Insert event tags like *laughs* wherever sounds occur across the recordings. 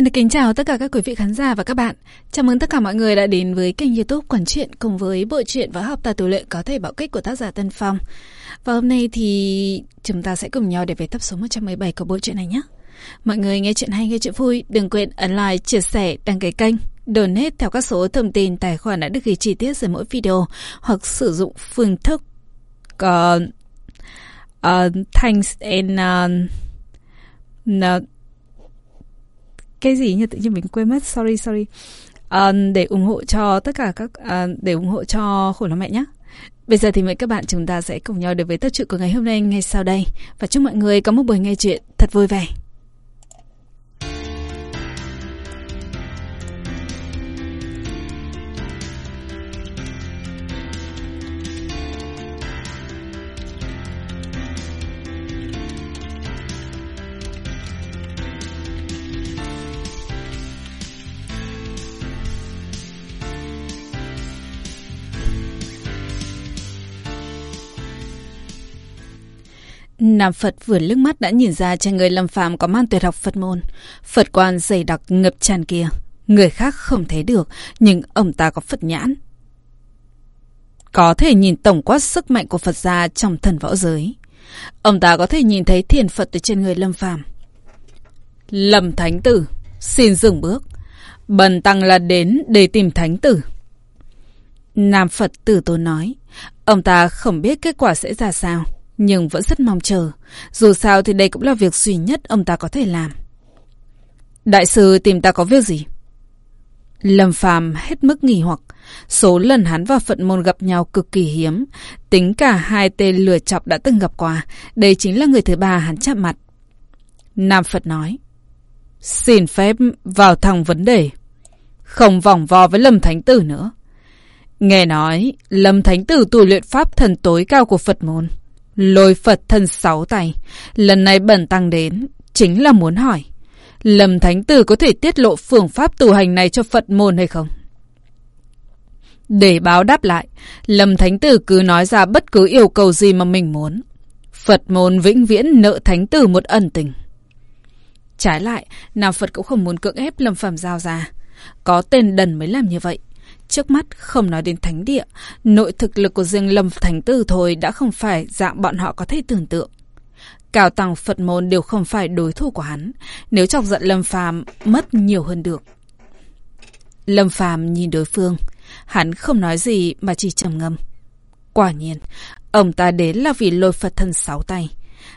Xin được kính chào tất cả các quý vị khán giả và các bạn. Chào mừng tất cả mọi người đã đến với kênh youtube Quản truyện cùng với bộ truyện và học tà tù luyện có thể bảo kích của tác giả Tân Phong. Và hôm nay thì chúng ta sẽ cùng nhau để về tập số 117 của bộ truyện này nhé. Mọi người nghe chuyện hay nghe chuyện vui, đừng quên ấn like, chia sẻ, đăng ký kênh, donate theo các số thông tin tài khoản đã được ghi chi tiết dưới mỗi video hoặc sử dụng phương thức uh, uh, thanks and uh, cái gì nhỉ tự nhiên mình quên mất. Sorry sorry. Uh, để ủng hộ cho tất cả các uh, để ủng hộ cho khổ lắm mẹ nhé Bây giờ thì mời các bạn chúng ta sẽ cùng nhau đến với tập truyện của ngày hôm nay ngay sau đây. Và chúc mọi người có một buổi nghe chuyện thật vui vẻ. Nam Phật vừa lướt mắt đã nhìn ra trên người Lâm Phàm có mang tuyệt học Phật môn. Phật quan dày đặc ngập tràn kia. Người khác không thấy được, nhưng ông ta có Phật nhãn. Có thể nhìn tổng quát sức mạnh của Phật gia trong thần võ giới. Ông ta có thể nhìn thấy thiền Phật từ trên người Lâm Phàm. Lâm Thánh Tử, xin dừng bước. Bần tăng là đến để tìm Thánh Tử. Nam Phật tử tốn nói. Ông ta không biết kết quả sẽ ra sao nhưng vẫn rất mong chờ. Dù sao thì đây cũng là việc duy nhất ông ta có thể làm. Đại sư tìm ta có việc gì? Lâm Phàm hết mức nghỉ hoặc. Số lần hắn và Phận Môn gặp nhau cực kỳ hiếm. Tính cả hai tên lừa chọc đã từng gặp qua. Đây chính là người thứ ba hắn chạm mặt. Nam Phật nói. Xin phép vào thẳng vấn đề. Không vòng vo với Lâm Thánh Tử nữa. Nghe nói, Lâm Thánh Tử tu luyện pháp thần tối cao của Phật môn. Lôi Phật thân sáu tay. Lần này bẩn tăng đến, chính là muốn hỏi. Lâm Thánh Tử có thể tiết lộ phương pháp tu hành này cho Phật môn hay không? Để báo đáp lại, Lâm Thánh Tử cứ nói ra bất cứ yêu cầu gì mà mình muốn. Phật môn vĩnh viễn nợ Thánh Tử một ẩn tình. Trái lại, nào Phật cũng không muốn cưỡng ép Lâm Phàm giao ra. Có tên đần mới làm như vậy. Trước mắt không nói đến thánh địa, nội thực lực của riêng Lâm Thánh Tử thôi đã không phải dạng bọn họ có thể tưởng tượng. Cao Tăng Phật môn đều không phải đối thủ của hắn, nếu chọc giận Lâm Phàm mất nhiều hơn được. Lâm Phàm nhìn đối phương, hắn không nói gì mà chỉ trầm ngâm. Quả nhiên, ông ta đến là vì lôi Phật thân sáu tay.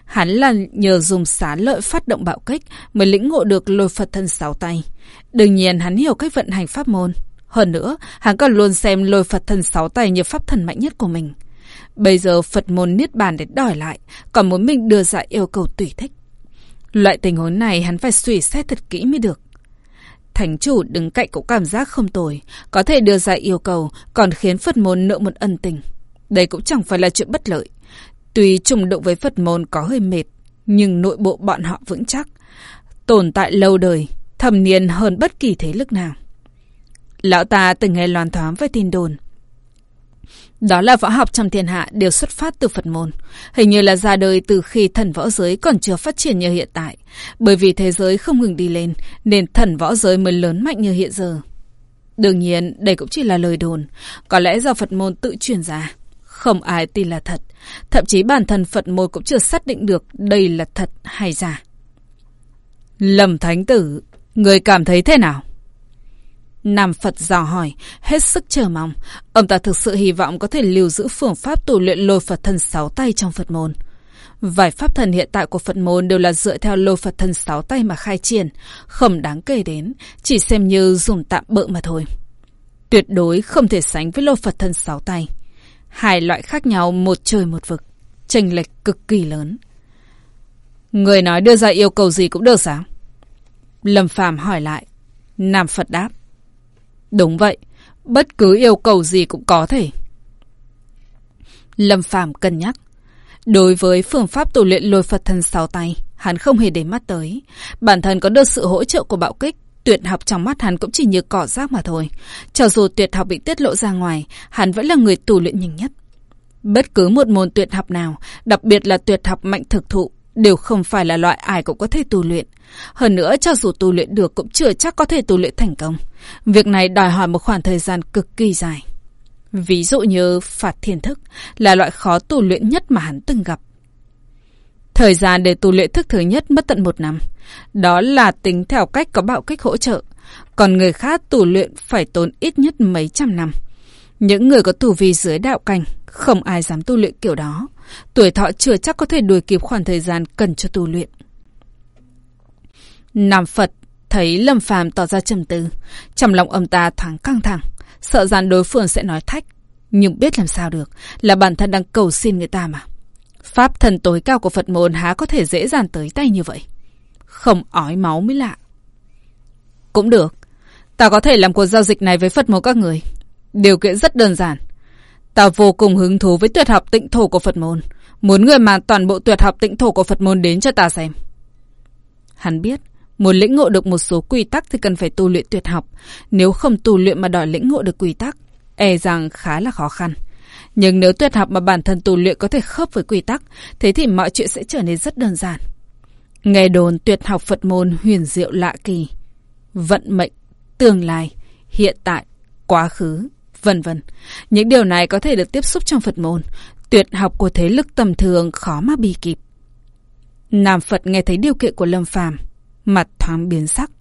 Hắn là nhờ dùng xá lợi phát động bạo kích mới lĩnh ngộ được lôi Phật thân sáu tay. Đương nhiên hắn hiểu cách vận hành pháp môn. Hơn nữa, hắn còn luôn xem lôi Phật thần sáu tay như pháp thần mạnh nhất của mình. Bây giờ Phật môn niết bàn để đòi lại, còn muốn mình đưa ra yêu cầu tùy thích. Loại tình huống này hắn phải suy xét thật kỹ mới được. Thánh chủ đứng cạnh cũng cảm giác không tồi, có thể đưa ra yêu cầu, còn khiến Phật môn nợ một ân tình. Đây cũng chẳng phải là chuyện bất lợi. Tuy trùng động với Phật môn có hơi mệt, nhưng nội bộ bọn họ vững chắc, tồn tại lâu đời, thầm niên hơn bất kỳ thế lực nào. Lão ta từng nghe loan thoáng với tin đồn. Đó là võ học trong thiên hạ đều xuất phát từ Phật môn. Hình như là ra đời từ khi thần võ giới còn chưa phát triển như hiện tại. Bởi vì thế giới không ngừng đi lên, nên thần võ giới mới lớn mạnh như hiện giờ. Đương nhiên, đây cũng chỉ là lời đồn. Có lẽ do Phật môn tự truyền ra. Không ai tin là thật. Thậm chí bản thân Phật môn cũng chưa xác định được đây là thật hay giả. lầm Thánh Tử, người cảm thấy thế nào? Nam Phật dò hỏi, hết sức chờ mong. Ông ta thực sự hy vọng có thể lưu giữ phương pháp tu luyện lôi Phật thân sáu tay trong Phật môn. Vài pháp thần hiện tại của Phật môn đều là dựa theo lôi Phật thân sáu tay mà khai triển, không đáng kể đến, chỉ xem như dùng tạm bợ mà thôi. Tuyệt đối không thể sánh với lôi Phật thân sáu tay. Hai loại khác nhau một trời một vực, chênh lệch cực kỳ lớn. Người nói đưa ra yêu cầu gì cũng được sao? Lâm Phàm hỏi lại. Nam Phật đáp. Đúng vậy, bất cứ yêu cầu gì cũng có thể. Lâm Phàm cân nhắc. Đối với phương pháp tu luyện lôi Phật thân sáu tay, hắn không hề để mắt tới. Bản thân có được sự hỗ trợ của bạo kích, tuyệt học trong mắt hắn cũng chỉ như cỏ rác mà thôi. Cho dù tuyệt học bị tiết lộ ra ngoài, hắn vẫn là người tu luyện nhanh nhất. Bất cứ một môn tuyệt học nào, đặc biệt là tuyệt học mạnh thực thụ, đều không phải là loại ai cũng có thể tu luyện. Hơn nữa, cho dù tu luyện được cũng chưa chắc có thể tu luyện thành công. Việc này đòi hỏi một khoảng thời gian cực kỳ dài. Ví dụ như phạt thiên thức là loại khó tu luyện nhất mà hắn từng gặp. Thời gian để tu luyện thức thứ nhất mất tận một năm. Đó là tính theo cách có bạo kích hỗ trợ. Còn người khác tu luyện phải tốn ít nhất mấy trăm năm. Những người có tu vi dưới đạo cảnh, không ai dám tu luyện kiểu đó. Tuổi thọ chưa chắc có thể đuổi kịp khoảng thời gian cần cho tu luyện. Nam Phật thấy Lâm Phàm tỏ ra trầm tư, trong lòng ông ta thoáng căng thẳng, sợ rằng đối phương sẽ nói thách, nhưng biết làm sao được, là bản thân đang cầu xin người ta mà. Pháp thần tối cao của Phật môn há có thể dễ dàng tới tay như vậy. Không ói máu mới lạ. Cũng được. Ta có thể làm cuộc giao dịch này với Phật môn các người. Điều kiện rất đơn giản. Ta vô cùng hứng thú với tuyệt học tịnh thổ của Phật môn. Muốn người mà toàn bộ tuyệt học tịnh thổ của Phật môn đến cho ta xem. Hắn biết, muốn lĩnh ngộ được một số quy tắc thì cần phải tu luyện tuyệt học. Nếu không tu luyện mà đòi lĩnh ngộ được quy tắc, e rằng khá là khó khăn. Nhưng nếu tuyệt học mà bản thân tu luyện có thể khớp với quy tắc, thế thì mọi chuyện sẽ trở nên rất đơn giản. Nghe đồn tuyệt học Phật môn huyền diệu lạ kỳ. Vận mệnh, tương lai, hiện tại, quá khứ, vân vân. Những điều này có thể được tiếp xúc trong Phật môn. Tuyệt học của thế lực tầm thường khó mà bị kịp. Nam Phật nghe thấy điều kiện của Lâm Phàm, mặt thoáng biến sắc,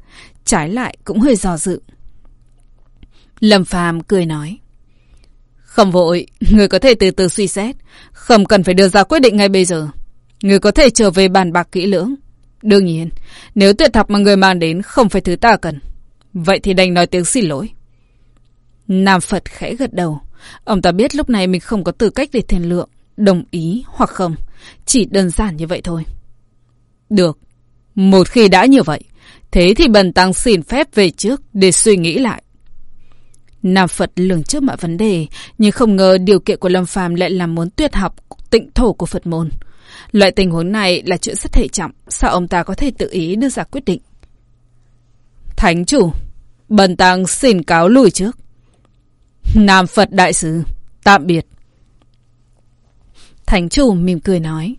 trái lại cũng hơi dò dự. Lâm Phàm cười nói: "Không vội, người có thể từ từ suy xét, không cần phải đưa ra quyết định ngay bây giờ. Người có thể trở về bàn bạc kỹ lưỡng. Đương nhiên, nếu tuyệt học mà người mang đến không phải thứ ta cần, vậy thì đành nói tiếng xin lỗi." Nam Phật khẽ gật đầu. Ông ta biết lúc này mình không có tư cách để thiền lượng, đồng ý hoặc không. Chỉ đơn giản như vậy thôi. Được. Một khi đã như vậy, thế thì bần tăng xin phép về trước để suy nghĩ lại. Nam Phật lường trước mọi vấn đề, nhưng không ngờ điều kiện của Lâm Phàm lại làm muốn tuyệt học tịnh thổ của Phật môn. Loại tình huống này là chuyện rất hệ trọng, sao ông ta có thể tự ý đưa ra quyết định? Thánh chủ, bần tăng xin cáo lùi trước. Nam Phật Đại sư tạm biệt. Thánh chủ mỉm cười nói.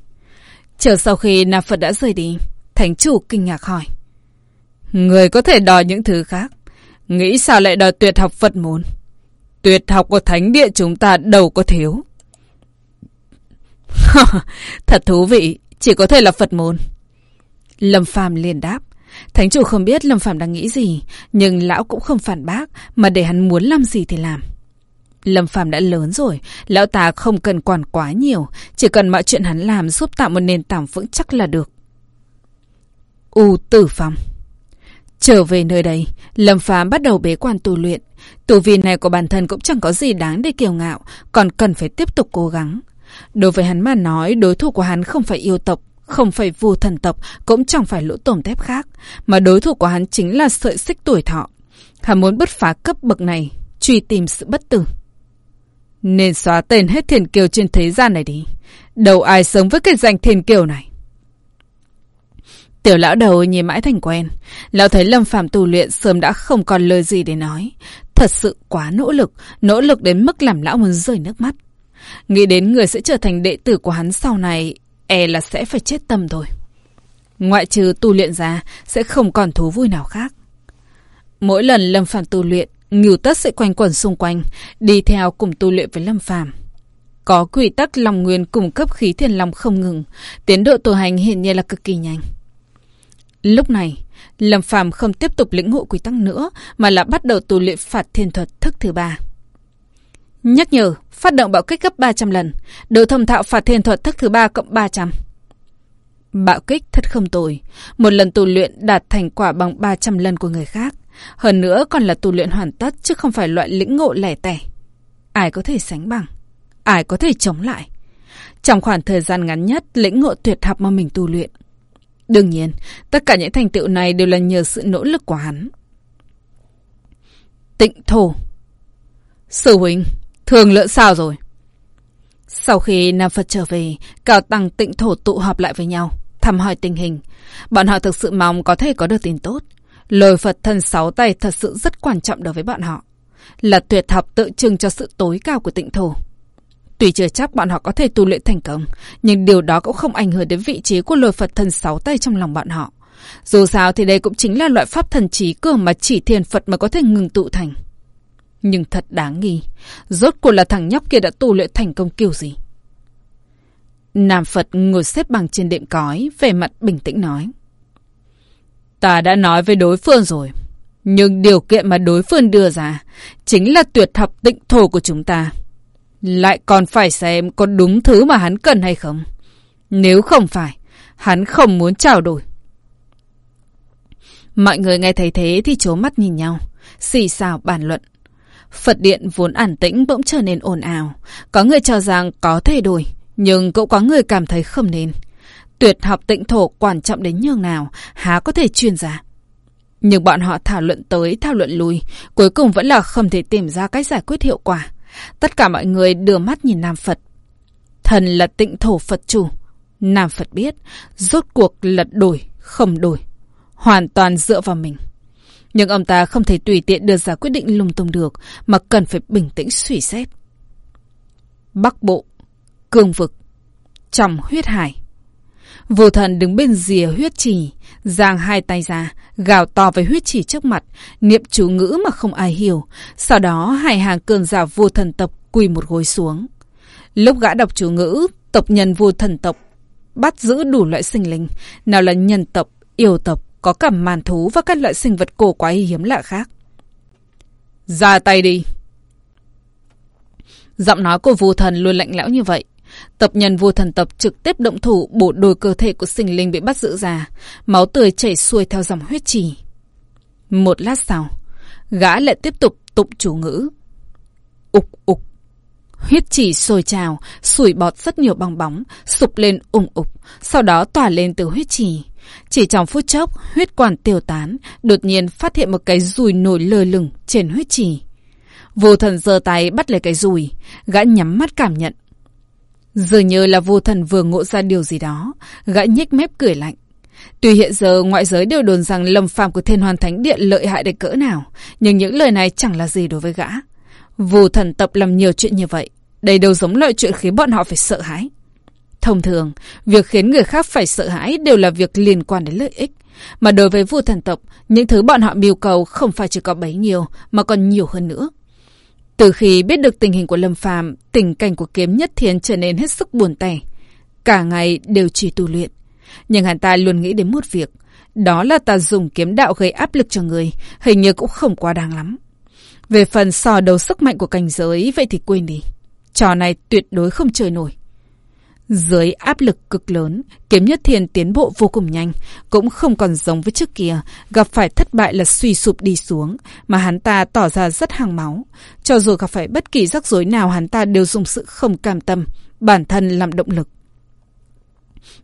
Chờ sau khi Nam Phật đã rời đi, Thánh chủ kinh ngạc hỏi. Người có thể đòi những thứ khác. Nghĩ sao lại đòi tuyệt học Phật môn? Tuyệt học của Thánh địa chúng ta đâu có thiếu. *laughs* Thật thú vị, chỉ có thể là Phật môn. Lâm Phàm liền đáp. Thánh chủ không biết Lâm Phàm đang nghĩ gì, nhưng lão cũng không phản bác, mà để hắn muốn làm gì thì làm. Lâm Phàm đã lớn rồi, lão ta không cần quản quá nhiều, chỉ cần mọi chuyện hắn làm giúp tạo một nền tảng vững chắc là được. U Tử Phong Trở về nơi đây, Lâm Phàm bắt đầu bế quan tu luyện. tù vi này của bản thân cũng chẳng có gì đáng để kiêu ngạo, còn cần phải tiếp tục cố gắng. Đối với hắn mà nói, đối thủ của hắn không phải yêu tộc, không phải vua thần tộc, cũng chẳng phải lỗ tổm thép khác, mà đối thủ của hắn chính là sợi xích tuổi thọ. Hắn muốn bứt phá cấp bậc này, truy tìm sự bất tử. Nên xóa tên hết thiền kiều trên thế gian này đi. Đâu ai sống với cái danh thiền kiều này. Tiểu lão đầu nhìn mãi thành quen. Lão thấy Lâm Phạm tu luyện sớm đã không còn lời gì để nói. Thật sự quá nỗ lực, nỗ lực đến mức làm lão muốn rơi nước mắt. Nghĩ đến người sẽ trở thành đệ tử của hắn sau này, e là sẽ phải chết tâm thôi. Ngoại trừ tu luyện ra, sẽ không còn thú vui nào khác. Mỗi lần Lâm Phạm tu luyện, Ngưu tất sẽ quanh quẩn xung quanh, đi theo cùng tu luyện với Lâm Phàm. Có quy tắc lòng nguyên cung cấp khí thiền lòng không ngừng, tiến độ tu hành hiện nhiên là cực kỳ nhanh. Lúc này, Lâm Phàm không tiếp tục lĩnh ngộ quy tắc nữa, mà là bắt đầu tu luyện phạt thiên thuật thức thứ ba. Nhắc nhở, phát động bạo kích gấp 300 lần, độ thông thạo phạt thiên thuật thức thứ ba cộng 300. Bạo kích thật không tồi, một lần tu luyện đạt thành quả bằng 300 lần của người khác. Hơn nữa còn là tu luyện hoàn tất chứ không phải loại lĩnh ngộ lẻ tẻ. Ai có thể sánh bằng? Ai có thể chống lại? Trong khoảng thời gian ngắn nhất, lĩnh ngộ tuyệt học mà mình tu luyện. Đương nhiên, tất cả những thành tựu này đều là nhờ sự nỗ lực của hắn. Tịnh thổ Sư huynh, thường lỡ sao rồi? Sau khi Nam Phật trở về, cao tăng tịnh thổ tụ họp lại với nhau, thăm hỏi tình hình. Bọn họ thực sự mong có thể có được tin tốt. Lời Phật thần sáu tay thật sự rất quan trọng đối với bọn họ. Là tuyệt học tự trưng cho sự tối cao của tịnh thổ. Tuy chưa chắc bọn họ có thể tu luyện thành công, nhưng điều đó cũng không ảnh hưởng đến vị trí của lôi Phật thần sáu tay trong lòng bọn họ. Dù sao thì đây cũng chính là loại pháp thần trí cường mà chỉ thiền Phật mới có thể ngừng tụ thành. Nhưng thật đáng nghi, rốt cuộc là thằng nhóc kia đã tu luyện thành công kiểu gì? Nam Phật ngồi xếp bằng trên đệm cói, về mặt bình tĩnh nói. Ta đã nói với đối phương rồi, nhưng điều kiện mà đối phương đưa ra chính là tuyệt học tịnh thổ của chúng ta. Lại còn phải xem có đúng thứ mà hắn cần hay không. Nếu không phải, hắn không muốn trao đổi. Mọi người nghe thấy thế thì chố mắt nhìn nhau, xì xào bàn luận. Phật điện vốn ản tĩnh bỗng trở nên ồn ào. Có người cho rằng có thể đổi, nhưng cũng có người cảm thấy không nên. Tuyệt học tịnh thổ quan trọng đến nhường nào, há có thể truyền ra. Nhưng bọn họ thảo luận tới, thảo luận lui, cuối cùng vẫn là không thể tìm ra cách giải quyết hiệu quả. Tất cả mọi người đưa mắt nhìn Nam Phật. Thần là tịnh thổ Phật chủ. Nam Phật biết, rốt cuộc lật đổi, không đổi. Hoàn toàn dựa vào mình. Nhưng ông ta không thể tùy tiện đưa ra quyết định lung tung được, mà cần phải bình tĩnh suy xét. Bắc Bộ, Cương Vực, trong huyết hải. Vô thần đứng bên rìa huyết chỉ, giang hai tay ra, gào to với huyết chỉ trước mặt, niệm chú ngữ mà không ai hiểu. Sau đó hai hàng cơn giả vô thần tộc quỳ một gối xuống. Lúc gã đọc chú ngữ, tộc nhân vô thần tộc bắt giữ đủ loại sinh linh, nào là nhân tộc, yêu tộc, có cả màn thú và các loại sinh vật cổ quái hiếm lạ khác. Ra tay đi! Giọng nói của vô thần luôn lạnh lẽo như vậy. Tập nhân vua thần tập trực tiếp động thủ bổ đôi cơ thể của sinh linh bị bắt giữ ra. Máu tươi chảy xuôi theo dòng huyết trì. Một lát sau, gã lại tiếp tục tụng chủ ngữ. Ục ục. Huyết chỉ sôi trào, sủi bọt rất nhiều bong bóng, sụp lên ủng ục, sau đó tỏa lên từ huyết chỉ. Chỉ trong phút chốc, huyết quản tiêu tán, đột nhiên phát hiện một cái rùi nổi lơ lửng trên huyết chỉ. Vô thần giơ tay bắt lấy cái rùi, gã nhắm mắt cảm nhận. Dường như là vô thần vừa ngộ ra điều gì đó, gã nhếch mép cười lạnh. Tuy hiện giờ ngoại giới đều đồn rằng lâm phàm của thiên hoàn thánh điện lợi hại đến cỡ nào, nhưng những lời này chẳng là gì đối với gã. Vô thần tập làm nhiều chuyện như vậy, đây đâu giống loại chuyện khiến bọn họ phải sợ hãi. Thông thường, việc khiến người khác phải sợ hãi đều là việc liên quan đến lợi ích. Mà đối với vua thần tộc, những thứ bọn họ mưu cầu không phải chỉ có bấy nhiêu, mà còn nhiều hơn nữa. Từ khi biết được tình hình của Lâm Phàm, tình cảnh của kiếm nhất thiên trở nên hết sức buồn tẻ. Cả ngày đều chỉ tu luyện. Nhưng hắn ta luôn nghĩ đến một việc, đó là ta dùng kiếm đạo gây áp lực cho người, hình như cũng không quá đáng lắm. Về phần so đấu sức mạnh của cảnh giới, vậy thì quên đi. Trò này tuyệt đối không chơi nổi. Dưới áp lực cực lớn, kiếm nhất thiên tiến bộ vô cùng nhanh, cũng không còn giống với trước kia, gặp phải thất bại là suy sụp đi xuống, mà hắn ta tỏ ra rất hàng máu. Cho dù gặp phải bất kỳ rắc rối nào hắn ta đều dùng sự không cam tâm, bản thân làm động lực.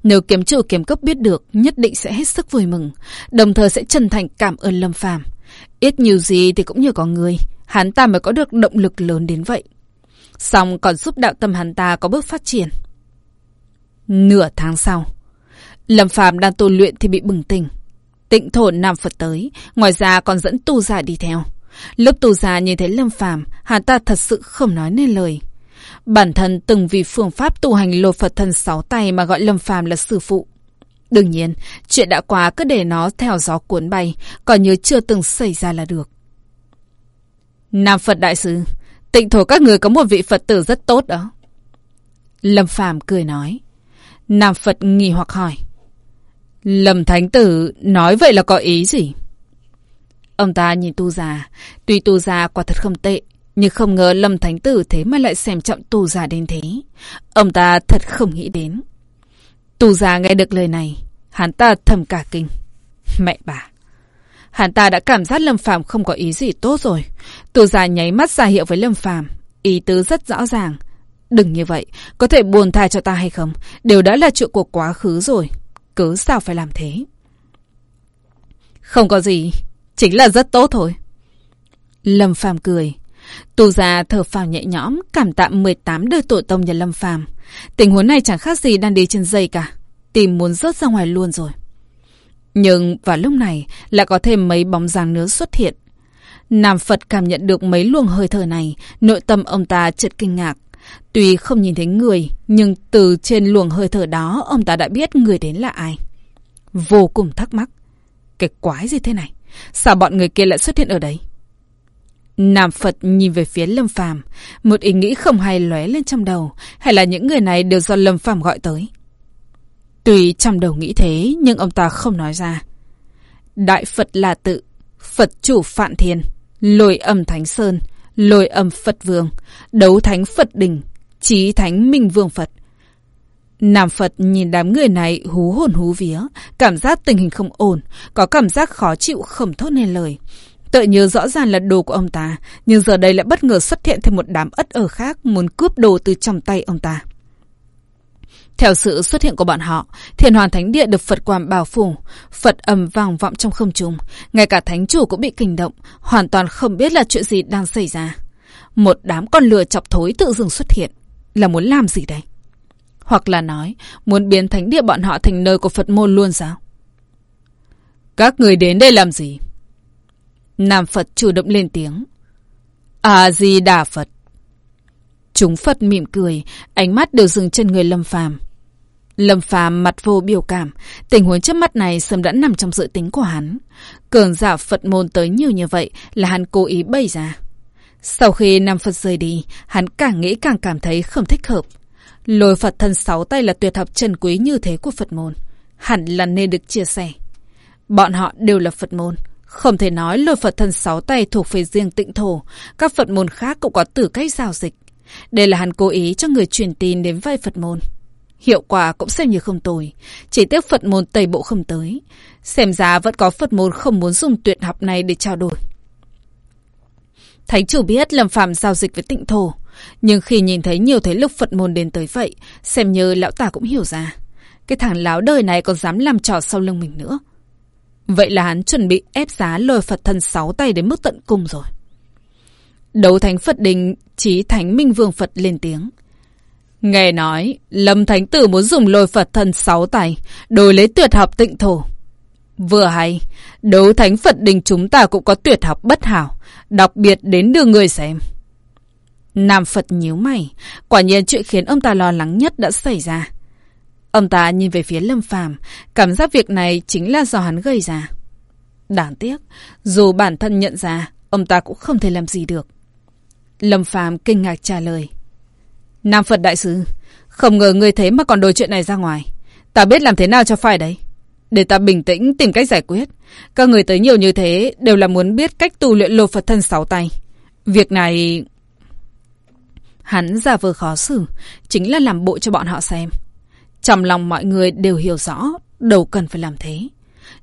Nếu kiếm chủ kiếm cấp biết được, nhất định sẽ hết sức vui mừng, đồng thời sẽ chân thành cảm ơn Lâm Phàm. Ít nhiều gì thì cũng như có người, hắn ta mới có được động lực lớn đến vậy. Xong còn giúp đạo tâm hắn ta có bước phát triển. Nửa tháng sau, Lâm Phàm đang tu luyện thì bị bừng tỉnh. Tịnh thổ Nam Phật tới, ngoài ra còn dẫn tu giả đi theo. Lúc tu giả nhìn thấy Lâm Phàm, hắn ta thật sự không nói nên lời. Bản thân từng vì phương pháp tu hành lột Phật thân sáu tay mà gọi Lâm Phàm là sư phụ. Đương nhiên, chuyện đã quá cứ để nó theo gió cuốn bay, còn như chưa từng xảy ra là được. Nam Phật Đại Sư, tịnh thổ các người có một vị Phật tử rất tốt đó. Lâm Phàm cười nói. Nam Phật nghi hoặc hỏi. Lâm Thánh Tử nói vậy là có ý gì? Ông ta nhìn tu già. Tuy tu già quả thật không tệ. Nhưng không ngờ Lâm Thánh Tử thế mà lại xem trọng tu già đến thế. Ông ta thật không nghĩ đến. Tu già nghe được lời này. Hắn ta thầm cả kinh. *laughs* Mẹ bà. Hắn ta đã cảm giác Lâm Phàm không có ý gì tốt rồi. Tu già nháy mắt ra hiệu với Lâm Phàm, Ý tứ rất rõ ràng. Đừng như vậy, có thể buồn tha cho ta hay không? Đều đã là chuyện của quá khứ rồi. Cứ sao phải làm thế? Không có gì, chính là rất tốt thôi. Lâm Phàm cười. Tu già thở phào nhẹ nhõm, cảm tạ 18 đời tổ tông nhà Lâm Phàm. Tình huống này chẳng khác gì đang đi trên dây cả. Tìm muốn rớt ra ngoài luôn rồi. Nhưng vào lúc này lại có thêm mấy bóng dáng nữa xuất hiện. Nam Phật cảm nhận được mấy luồng hơi thở này, nội tâm ông ta chợt kinh ngạc. Tuy không nhìn thấy người, nhưng từ trên luồng hơi thở đó, ông ta đã biết người đến là ai. Vô cùng thắc mắc. Cái quái gì thế này? Sao bọn người kia lại xuất hiện ở đây? Nam Phật nhìn về phía Lâm Phàm, một ý nghĩ không hay lóe lên trong đầu, hay là những người này đều do Lâm Phàm gọi tới. Tuy trong đầu nghĩ thế, nhưng ông ta không nói ra. Đại Phật là tự, Phật chủ Phạn Thiên, lôi âm Thánh Sơn, lôi âm Phật Vương, đấu thánh Phật Đình, trí thánh Minh Vương Phật. Nam Phật nhìn đám người này hú hồn hú vía, cảm giác tình hình không ổn, có cảm giác khó chịu không thốt nên lời. Tự nhớ rõ ràng là đồ của ông ta, nhưng giờ đây lại bất ngờ xuất hiện thêm một đám ất ở khác muốn cướp đồ từ trong tay ông ta. Theo sự xuất hiện của bọn họ, thiền hoàn thánh địa được Phật quang bao phủ, Phật ầm vang vọng trong không trung, ngay cả thánh chủ cũng bị kinh động, hoàn toàn không biết là chuyện gì đang xảy ra. Một đám con lừa chọc thối tự dưng xuất hiện, là muốn làm gì đây? Hoặc là nói, muốn biến thánh địa bọn họ thành nơi của Phật môn luôn sao? Các người đến đây làm gì? Nam Phật chủ động lên tiếng. À gì đà Phật. Chúng Phật mỉm cười, ánh mắt đều dừng trên người Lâm Phàm. Lâm Phàm mặt vô biểu cảm, tình huống trước mắt này sớm đã nằm trong dự tính của hắn. Cường giả Phật môn tới nhiều như vậy là hắn cố ý bày ra. Sau khi Nam Phật rời đi, hắn càng nghĩ càng cảm thấy không thích hợp. Lôi Phật thân sáu tay là tuyệt học trần quý như thế của Phật môn. Hẳn là nên được chia sẻ. Bọn họ đều là Phật môn. Không thể nói lôi Phật thân sáu tay thuộc về riêng tịnh thổ. Các Phật môn khác cũng có tử cách giao dịch. Đây là hắn cố ý cho người truyền tin đến vai Phật môn. Hiệu quả cũng xem như không tồi. Chỉ tiếc Phật môn Tây Bộ không tới. Xem ra vẫn có Phật môn không muốn dùng tuyệt học này để trao đổi. Thánh chủ biết Lâm Phạm giao dịch với tịnh thổ. Nhưng khi nhìn thấy nhiều thế lực Phật môn đến tới vậy, xem như lão ta cũng hiểu ra. Cái thằng láo đời này còn dám làm trò sau lưng mình nữa. Vậy là hắn chuẩn bị ép giá lôi Phật thân sáu tay đến mức tận cùng rồi. Đấu thánh Phật đình, chí thánh Minh Vương Phật lên tiếng. Nghe nói, Lâm Thánh Tử muốn dùng lôi Phật thân sáu tay, đổi lấy tuyệt học tịnh thổ. Vừa hay, đấu thánh Phật đình chúng ta cũng có tuyệt học bất hảo, đặc biệt đến đưa người xem. Nam Phật nhíu mày, quả nhiên chuyện khiến ông ta lo lắng nhất đã xảy ra. Ông ta nhìn về phía Lâm Phàm, cảm giác việc này chính là do hắn gây ra. Đáng tiếc, dù bản thân nhận ra, ông ta cũng không thể làm gì được. Lâm Phàm kinh ngạc trả lời. Nam Phật Đại sư không ngờ người thế mà còn đôi chuyện này ra ngoài. Ta biết làm thế nào cho phải đấy. Để ta bình tĩnh tìm cách giải quyết. Các người tới nhiều như thế đều là muốn biết cách tu luyện lô Phật thân sáu tay. Việc này... Hắn giả vờ khó xử, chính là làm bộ cho bọn họ xem. Trong lòng mọi người đều hiểu rõ, đâu cần phải làm thế.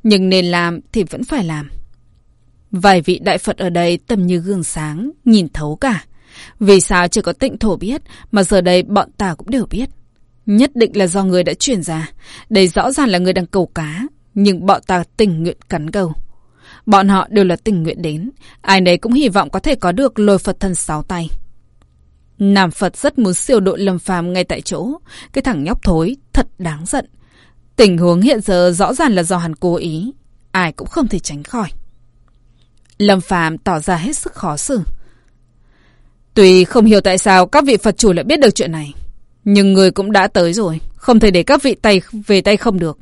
Nhưng nên làm thì vẫn phải làm. Vài vị đại Phật ở đây tầm như gương sáng, nhìn thấu cả. Vì sao chưa có tịnh thổ biết, mà giờ đây bọn ta cũng đều biết. Nhất định là do người đã truyền ra. Đây rõ ràng là người đang cầu cá, nhưng bọn ta tình nguyện cắn câu. Bọn họ đều là tình nguyện đến. Ai nấy cũng hy vọng có thể có được lôi Phật thân sáu tay. Nam Phật rất muốn siêu độ Lâm Phàm ngay tại chỗ. Cái thằng nhóc thối, thật đáng giận. Tình huống hiện giờ rõ ràng là do hắn cố ý. Ai cũng không thể tránh khỏi. Lâm Phàm tỏ ra hết sức khó xử. Tuy không hiểu tại sao các vị Phật chủ lại biết được chuyện này. Nhưng người cũng đã tới rồi. Không thể để các vị tay về tay không được.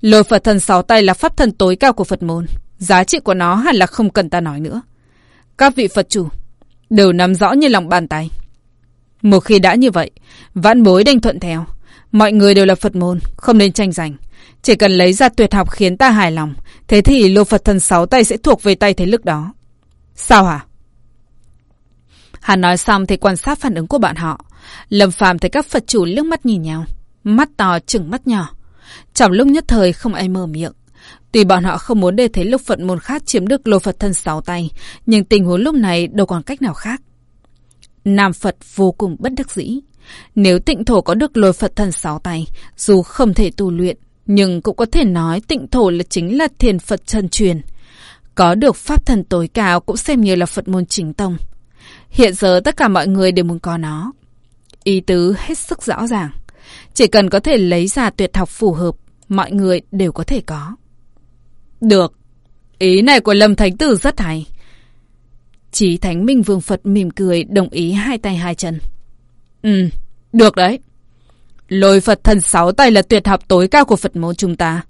Lôi Phật thần sáu tay là pháp thần tối cao của Phật môn. Giá trị của nó hẳn là không cần ta nói nữa. Các vị Phật chủ đều nắm rõ như lòng bàn tay. Một khi đã như vậy, vãn bối đành thuận theo. Mọi người đều là Phật môn, không nên tranh giành. Chỉ cần lấy ra tuyệt học khiến ta hài lòng, thế thì lô Phật thần sáu tay sẽ thuộc về tay thế lực đó. Sao hả? Hắn nói xong thì quan sát phản ứng của bạn họ. Lâm phàm thấy các Phật chủ liếc mắt nhìn nhau. Mắt to chừng mắt nhỏ. Trong lúc nhất thời không ai mở miệng. Tuy bọn họ không muốn để thấy lúc Phật môn khác chiếm được lô Phật thân sáu tay, nhưng tình huống lúc này đâu còn cách nào khác. Nam Phật vô cùng bất đắc dĩ. Nếu tịnh thổ có được lôi Phật thần sáu tay, dù không thể tu luyện, nhưng cũng có thể nói tịnh thổ là chính là thiền Phật chân truyền. Có được pháp thần tối cao cũng xem như là Phật môn chính tông. Hiện giờ tất cả mọi người đều muốn có nó. Ý tứ hết sức rõ ràng. Chỉ cần có thể lấy ra tuyệt học phù hợp, mọi người đều có thể có. Được. Ý này của Lâm Thánh Tử rất hay. Chí Thánh Minh Vương Phật mỉm cười đồng ý hai tay hai chân. Ừ, được đấy. Lôi Phật thần sáu tay là tuyệt học tối cao của Phật môn chúng ta.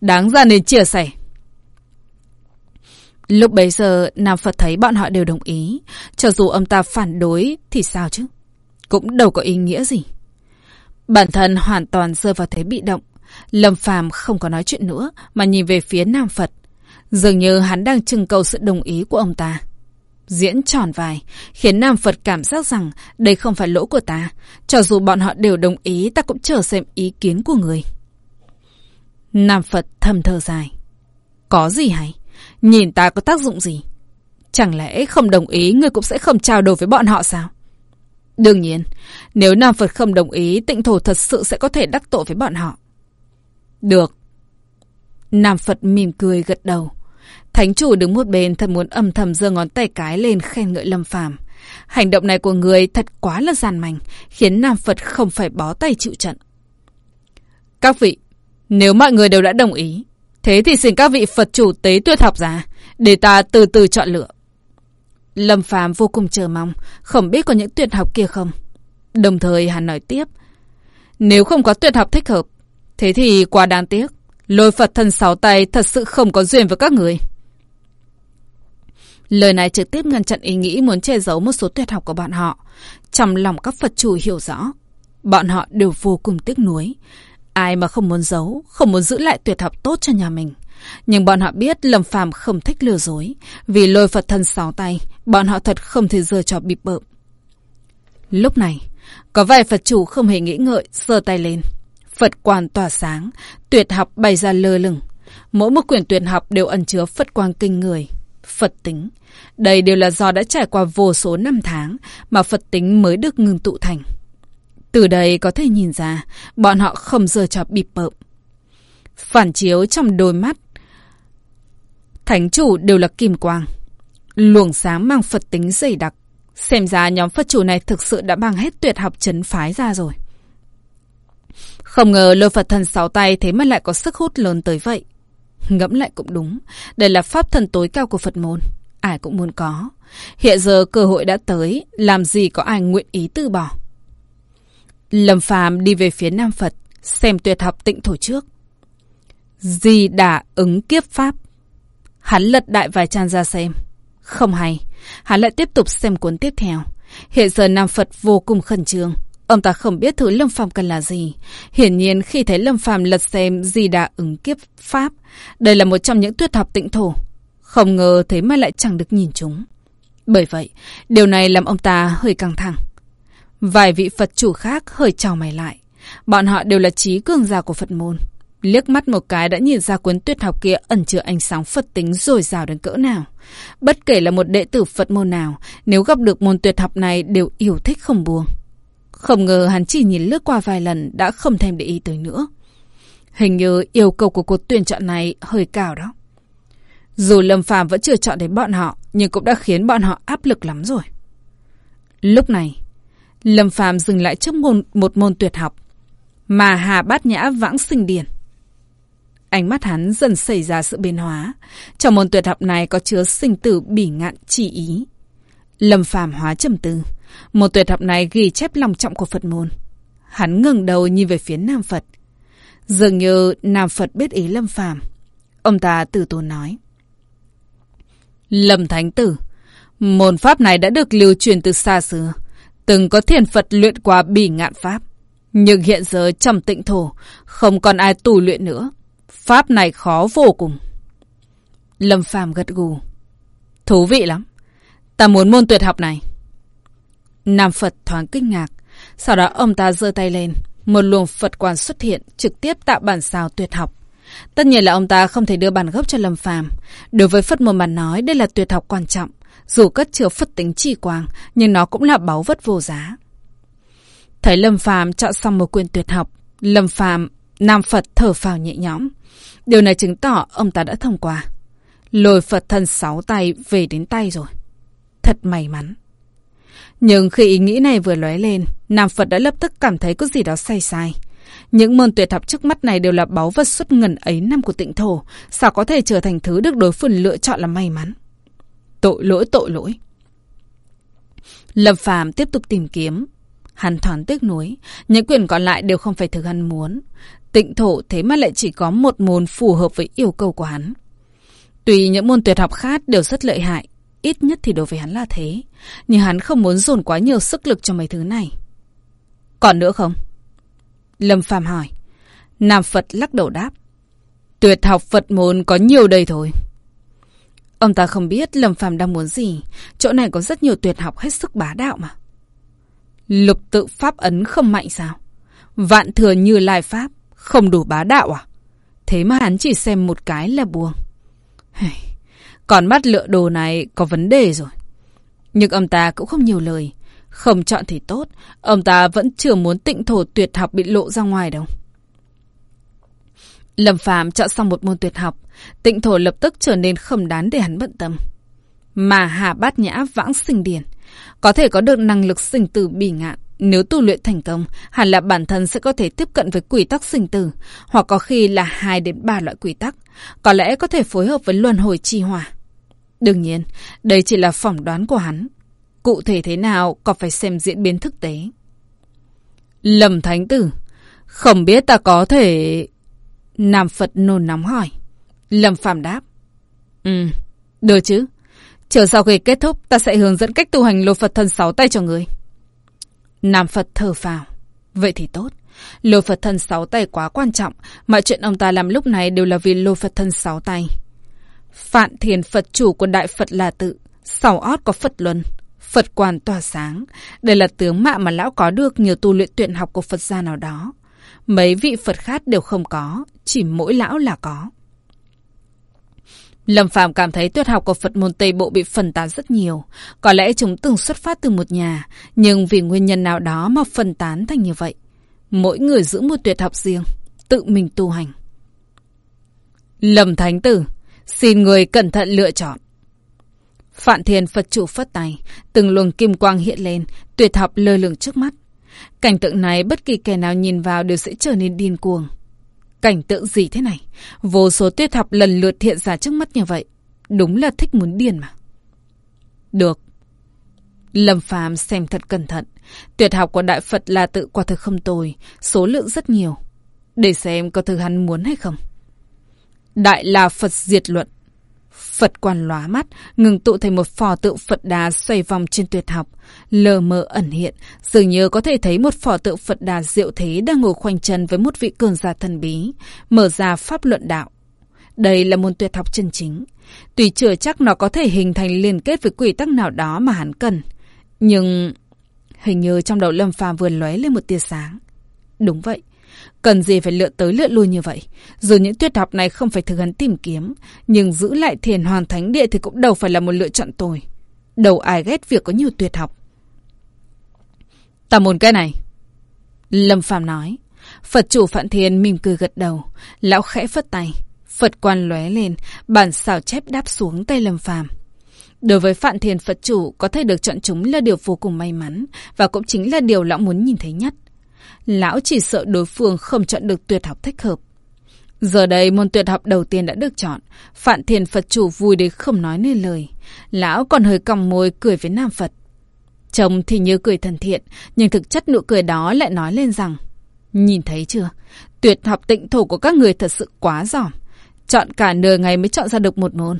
Đáng ra nên chia sẻ. Lúc bấy giờ, Nam Phật thấy bọn họ đều đồng ý. Cho dù ông ta phản đối thì sao chứ? Cũng đâu có ý nghĩa gì. Bản thân hoàn toàn rơi vào thế bị động. Lâm Phàm không có nói chuyện nữa mà nhìn về phía Nam Phật. Dường như hắn đang trưng cầu sự đồng ý của ông ta. Diễn tròn vai, khiến Nam Phật cảm giác rằng đây không phải lỗi của ta. Cho dù bọn họ đều đồng ý, ta cũng chờ xem ý kiến của người. Nam Phật thầm thở dài. Có gì hay? Nhìn ta có tác dụng gì? Chẳng lẽ không đồng ý người cũng sẽ không trao đổi với bọn họ sao? Đương nhiên, nếu Nam Phật không đồng ý, tịnh thổ thật sự sẽ có thể đắc tội với bọn họ. Được. Nam Phật mỉm cười gật đầu. Thánh chủ đứng một bên thật muốn âm thầm giơ ngón tay cái lên khen ngợi Lâm Phàm. Hành động này của người thật quá là gian manh, khiến Nam Phật không phải bó tay chịu trận. Các vị, nếu mọi người đều đã đồng ý, thế thì xin các vị Phật chủ tế tuyệt học giả, để ta từ từ chọn lựa. Lâm Phàm vô cùng chờ mong, không biết có những tuyệt học kia không. Đồng thời hắn nói tiếp, nếu không có tuyệt học thích hợp, thế thì quá đáng tiếc, lôi Phật thần sáu tay thật sự không có duyên với các người. Lời này trực tiếp ngăn chặn ý nghĩ muốn che giấu một số tuyệt học của bọn họ. Trong lòng các Phật chủ hiểu rõ, bọn họ đều vô cùng tiếc nuối. Ai mà không muốn giấu, không muốn giữ lại tuyệt học tốt cho nhà mình. Nhưng bọn họ biết Lâm Phàm không thích lừa dối. Vì lôi Phật thân sáu tay, bọn họ thật không thể rơi cho bịp bợm. Lúc này, có vài Phật chủ không hề nghĩ ngợi, giơ tay lên. Phật quan tỏa sáng, tuyệt học bay ra lơ lửng. Mỗi một quyển tuyệt học đều ẩn chứa Phật quang kinh người. Phật tính. Đây đều là do đã trải qua vô số năm tháng mà Phật tính mới được ngừng tụ thành. Từ đây có thể nhìn ra, bọn họ không giờ cho bịp bợm. Phản chiếu trong đôi mắt, thánh chủ đều là kim quang. Luồng sáng mang Phật tính dày đặc. Xem ra nhóm Phật chủ này thực sự đã mang hết tuyệt học chấn phái ra rồi. Không ngờ lôi Phật thần sáu tay thế mà lại có sức hút lớn tới vậy. Ngẫm lại cũng đúng. Đây là pháp thần tối cao của Phật môn. Ai cũng muốn có. Hiện giờ cơ hội đã tới. Làm gì có ai nguyện ý từ bỏ. Lâm phàm đi về phía Nam Phật. Xem tuyệt học tịnh thổ trước. Di đà ứng kiếp pháp. Hắn lật đại vài trang ra xem. Không hay. Hắn lại tiếp tục xem cuốn tiếp theo. Hiện giờ Nam Phật vô cùng khẩn trương. Ông ta không biết thứ Lâm Phàm cần là gì. Hiển nhiên khi thấy Lâm Phàm lật xem Di đã ứng kiếp pháp, đây là một trong những tuyệt học tịnh thổ. Không ngờ thế mà lại chẳng được nhìn chúng. Bởi vậy, điều này làm ông ta hơi căng thẳng. Vài vị Phật chủ khác hơi trào mày lại. Bọn họ đều là trí cường giả của Phật môn. Liếc mắt một cái đã nhìn ra cuốn tuyệt học kia ẩn chứa ánh sáng Phật tính dồi dào đến cỡ nào. Bất kể là một đệ tử Phật môn nào, nếu gặp được môn tuyệt học này đều yêu thích không buông. Không ngờ hắn chỉ nhìn lướt qua vài lần đã không thèm để ý tới nữa. Hình như yêu cầu của cuộc tuyển chọn này hơi cao đó. Dù Lâm Phàm vẫn chưa chọn đến bọn họ, nhưng cũng đã khiến bọn họ áp lực lắm rồi. Lúc này, Lâm Phàm dừng lại trước môn, một môn tuyệt học, mà Hà Bát Nhã vãng sinh điển. Ánh mắt hắn dần xảy ra sự biến hóa. Trong môn tuyệt học này có chứa sinh tử bỉ ngạn chỉ ý. Lâm Phàm hóa trầm tư. Một tuyệt học này ghi chép lòng trọng của Phật môn. Hắn ngừng đầu nhìn về phía Nam Phật. Dường như Nam Phật biết ý Lâm Phàm. Ông ta từ tốn nói. Lâm Thánh Tử, môn pháp này đã được lưu truyền từ xa xưa. Từng có thiền Phật luyện qua bỉ ngạn pháp. Nhưng hiện giờ trong tịnh thổ, không còn ai tu luyện nữa. Pháp này khó vô cùng. Lâm Phàm gật gù. Thú vị lắm. Ta muốn môn tuyệt học này. Nam Phật thoáng kinh ngạc. Sau đó ông ta giơ tay lên. Một luồng Phật quan xuất hiện, trực tiếp tạo bản sao tuyệt học. Tất nhiên là ông ta không thể đưa bản gốc cho Lâm Phàm. Đối với Phật môn mà nói, đây là tuyệt học quan trọng. Dù cất chứa Phật tính chi quang, nhưng nó cũng là báu vật vô giá. Thấy Lâm Phàm chọn xong một quyền tuyệt học, Lâm Phàm Nam Phật thở phào nhẹ nhõm. Điều này chứng tỏ ông ta đã thông qua. Lôi Phật thân sáu tay về đến tay rồi. Thật may mắn. Nhưng khi ý nghĩ này vừa lóe lên, Nam Phật đã lập tức cảm thấy có gì đó sai sai. Những môn tuyệt học trước mắt này đều là báu vật xuất ngần ấy năm của tịnh thổ, sao có thể trở thành thứ được đối phương lựa chọn là may mắn. Tội lỗi tội lỗi. Lâm Phàm tiếp tục tìm kiếm. Hắn thoáng tiếc nuối, những quyền còn lại đều không phải thứ hắn muốn. Tịnh thổ thế mà lại chỉ có một môn phù hợp với yêu cầu của hắn. Tuy những môn tuyệt học khác đều rất lợi hại, ít nhất thì đối với hắn là thế. Nhưng hắn không muốn dồn quá nhiều sức lực cho mấy thứ này. Còn nữa không? Lâm Phàm hỏi. Nam Phật lắc đầu đáp. Tuyệt học Phật môn có nhiều đây thôi. Ông ta không biết Lâm Phàm đang muốn gì. Chỗ này có rất nhiều tuyệt học hết sức bá đạo mà. Lục tự pháp ấn không mạnh sao? Vạn thừa như lai pháp, không đủ bá đạo à? Thế mà hắn chỉ xem một cái là buông. Còn mắt lựa đồ này có vấn đề rồi. Nhưng ông ta cũng không nhiều lời. Không chọn thì tốt, ông ta vẫn chưa muốn tịnh thổ tuyệt học bị lộ ra ngoài đâu. Lâm phạm chọn xong một môn tuyệt học, tịnh thổ lập tức trở nên khẩm đán để hắn bận tâm. Mà Hà Bát Nhã vãng sinh điển, có thể có được năng lực sinh tử bỉ ngạn. Nếu tu luyện thành công, hẳn là bản thân sẽ có thể tiếp cận với quy tắc sinh tử, hoặc có khi là hai đến ba loại quy tắc, có lẽ có thể phối hợp với luân hồi chi hòa. Đương nhiên, đây chỉ là phỏng đoán của hắn. Cụ thể thế nào còn phải xem diễn biến thực tế. lầm Thánh Tử, không biết ta có thể... Nam Phật nôn nóng hỏi. Lâm Phạm đáp. Ừ, được chứ. Chờ sau khi kết thúc, ta sẽ hướng dẫn cách tu hành lô Phật thân sáu tay cho người. Nam Phật thở phào. Vậy thì tốt. Lô Phật thân sáu tay quá quan trọng. Mọi chuyện ông ta làm lúc này đều là vì lô Phật thân sáu tay. Phạn thiền Phật chủ của Đại Phật là tự. Sáu ót có Phật luân. Phật quan tỏa sáng. Đây là tướng mạo mà lão có được nhiều tu luyện tuyển học của Phật gia nào đó. Mấy vị Phật khác đều không có. Chỉ mỗi lão là có. Lâm Phạm cảm thấy tuyệt học của Phật môn Tây Bộ bị phân tán rất nhiều. Có lẽ chúng từng xuất phát từ một nhà, nhưng vì nguyên nhân nào đó mà phân tán thành như vậy. Mỗi người giữ một tuyệt học riêng, tự mình tu hành. Lâm Thánh Tử, xin người cẩn thận lựa chọn. Phạn Thiên Phật chủ phất tay, từng luồng kim quang hiện lên, tuyệt học lơ lửng trước mắt. Cảnh tượng này bất kỳ kẻ nào nhìn vào đều sẽ trở nên điên cuồng. Cảnh tượng gì thế này? Vô số tuyết học lần lượt hiện ra trước mắt như vậy. Đúng là thích muốn điên mà. Được. Lâm Phàm xem thật cẩn thận. Tuyệt học của Đại Phật là tự quả thực không tồi. Số lượng rất nhiều. Để xem có thứ hắn muốn hay không. Đại là Phật diệt luận. Phật quan lóa mắt, ngừng tụ thành một phò tượng Phật đà xoay vòng trên tuyệt học. Lờ mờ ẩn hiện, dường như có thể thấy một phò tượng Phật đà diệu thế đang ngồi khoanh chân với một vị cường giả thần bí, mở ra pháp luận đạo. Đây là môn tuyệt học chân chính. Tuy chưa chắc nó có thể hình thành liên kết với quy tắc nào đó mà hắn cần. Nhưng... Hình như trong đầu Lâm Phàm vừa lóe lên một tia sáng. Đúng vậy. Cần gì phải lựa tới lựa lui như vậy? Dù những tuyệt học này không phải thực hắn tìm kiếm, nhưng giữ lại thiền hoàn thánh địa thì cũng đâu phải là một lựa chọn tồi. Đầu ai ghét việc có nhiều tuyệt học. Ta muốn cái này. Lâm Phàm nói. Phật chủ Phạn Thiên mỉm cười gật đầu. Lão khẽ phất tay. Phật quan lóe lên, bản xào chép đáp xuống tay Lâm Phàm. Đối với Phạn Thiền Phật chủ, có thể được chọn chúng là điều vô cùng may mắn, và cũng chính là điều lão muốn nhìn thấy nhất. Lão chỉ sợ đối phương không chọn được tuyệt học thích hợp. Giờ đây môn tuyệt học đầu tiên đã được chọn. Phạn thiền Phật chủ vui đến không nói nên lời. Lão còn hơi còng môi cười với Nam Phật. Chồng thì như cười thân thiện, nhưng thực chất nụ cười đó lại nói lên rằng Nhìn thấy chưa? Tuyệt học tịnh thổ của các người thật sự quá giỏi. Chọn cả nửa ngày mới chọn ra được một môn.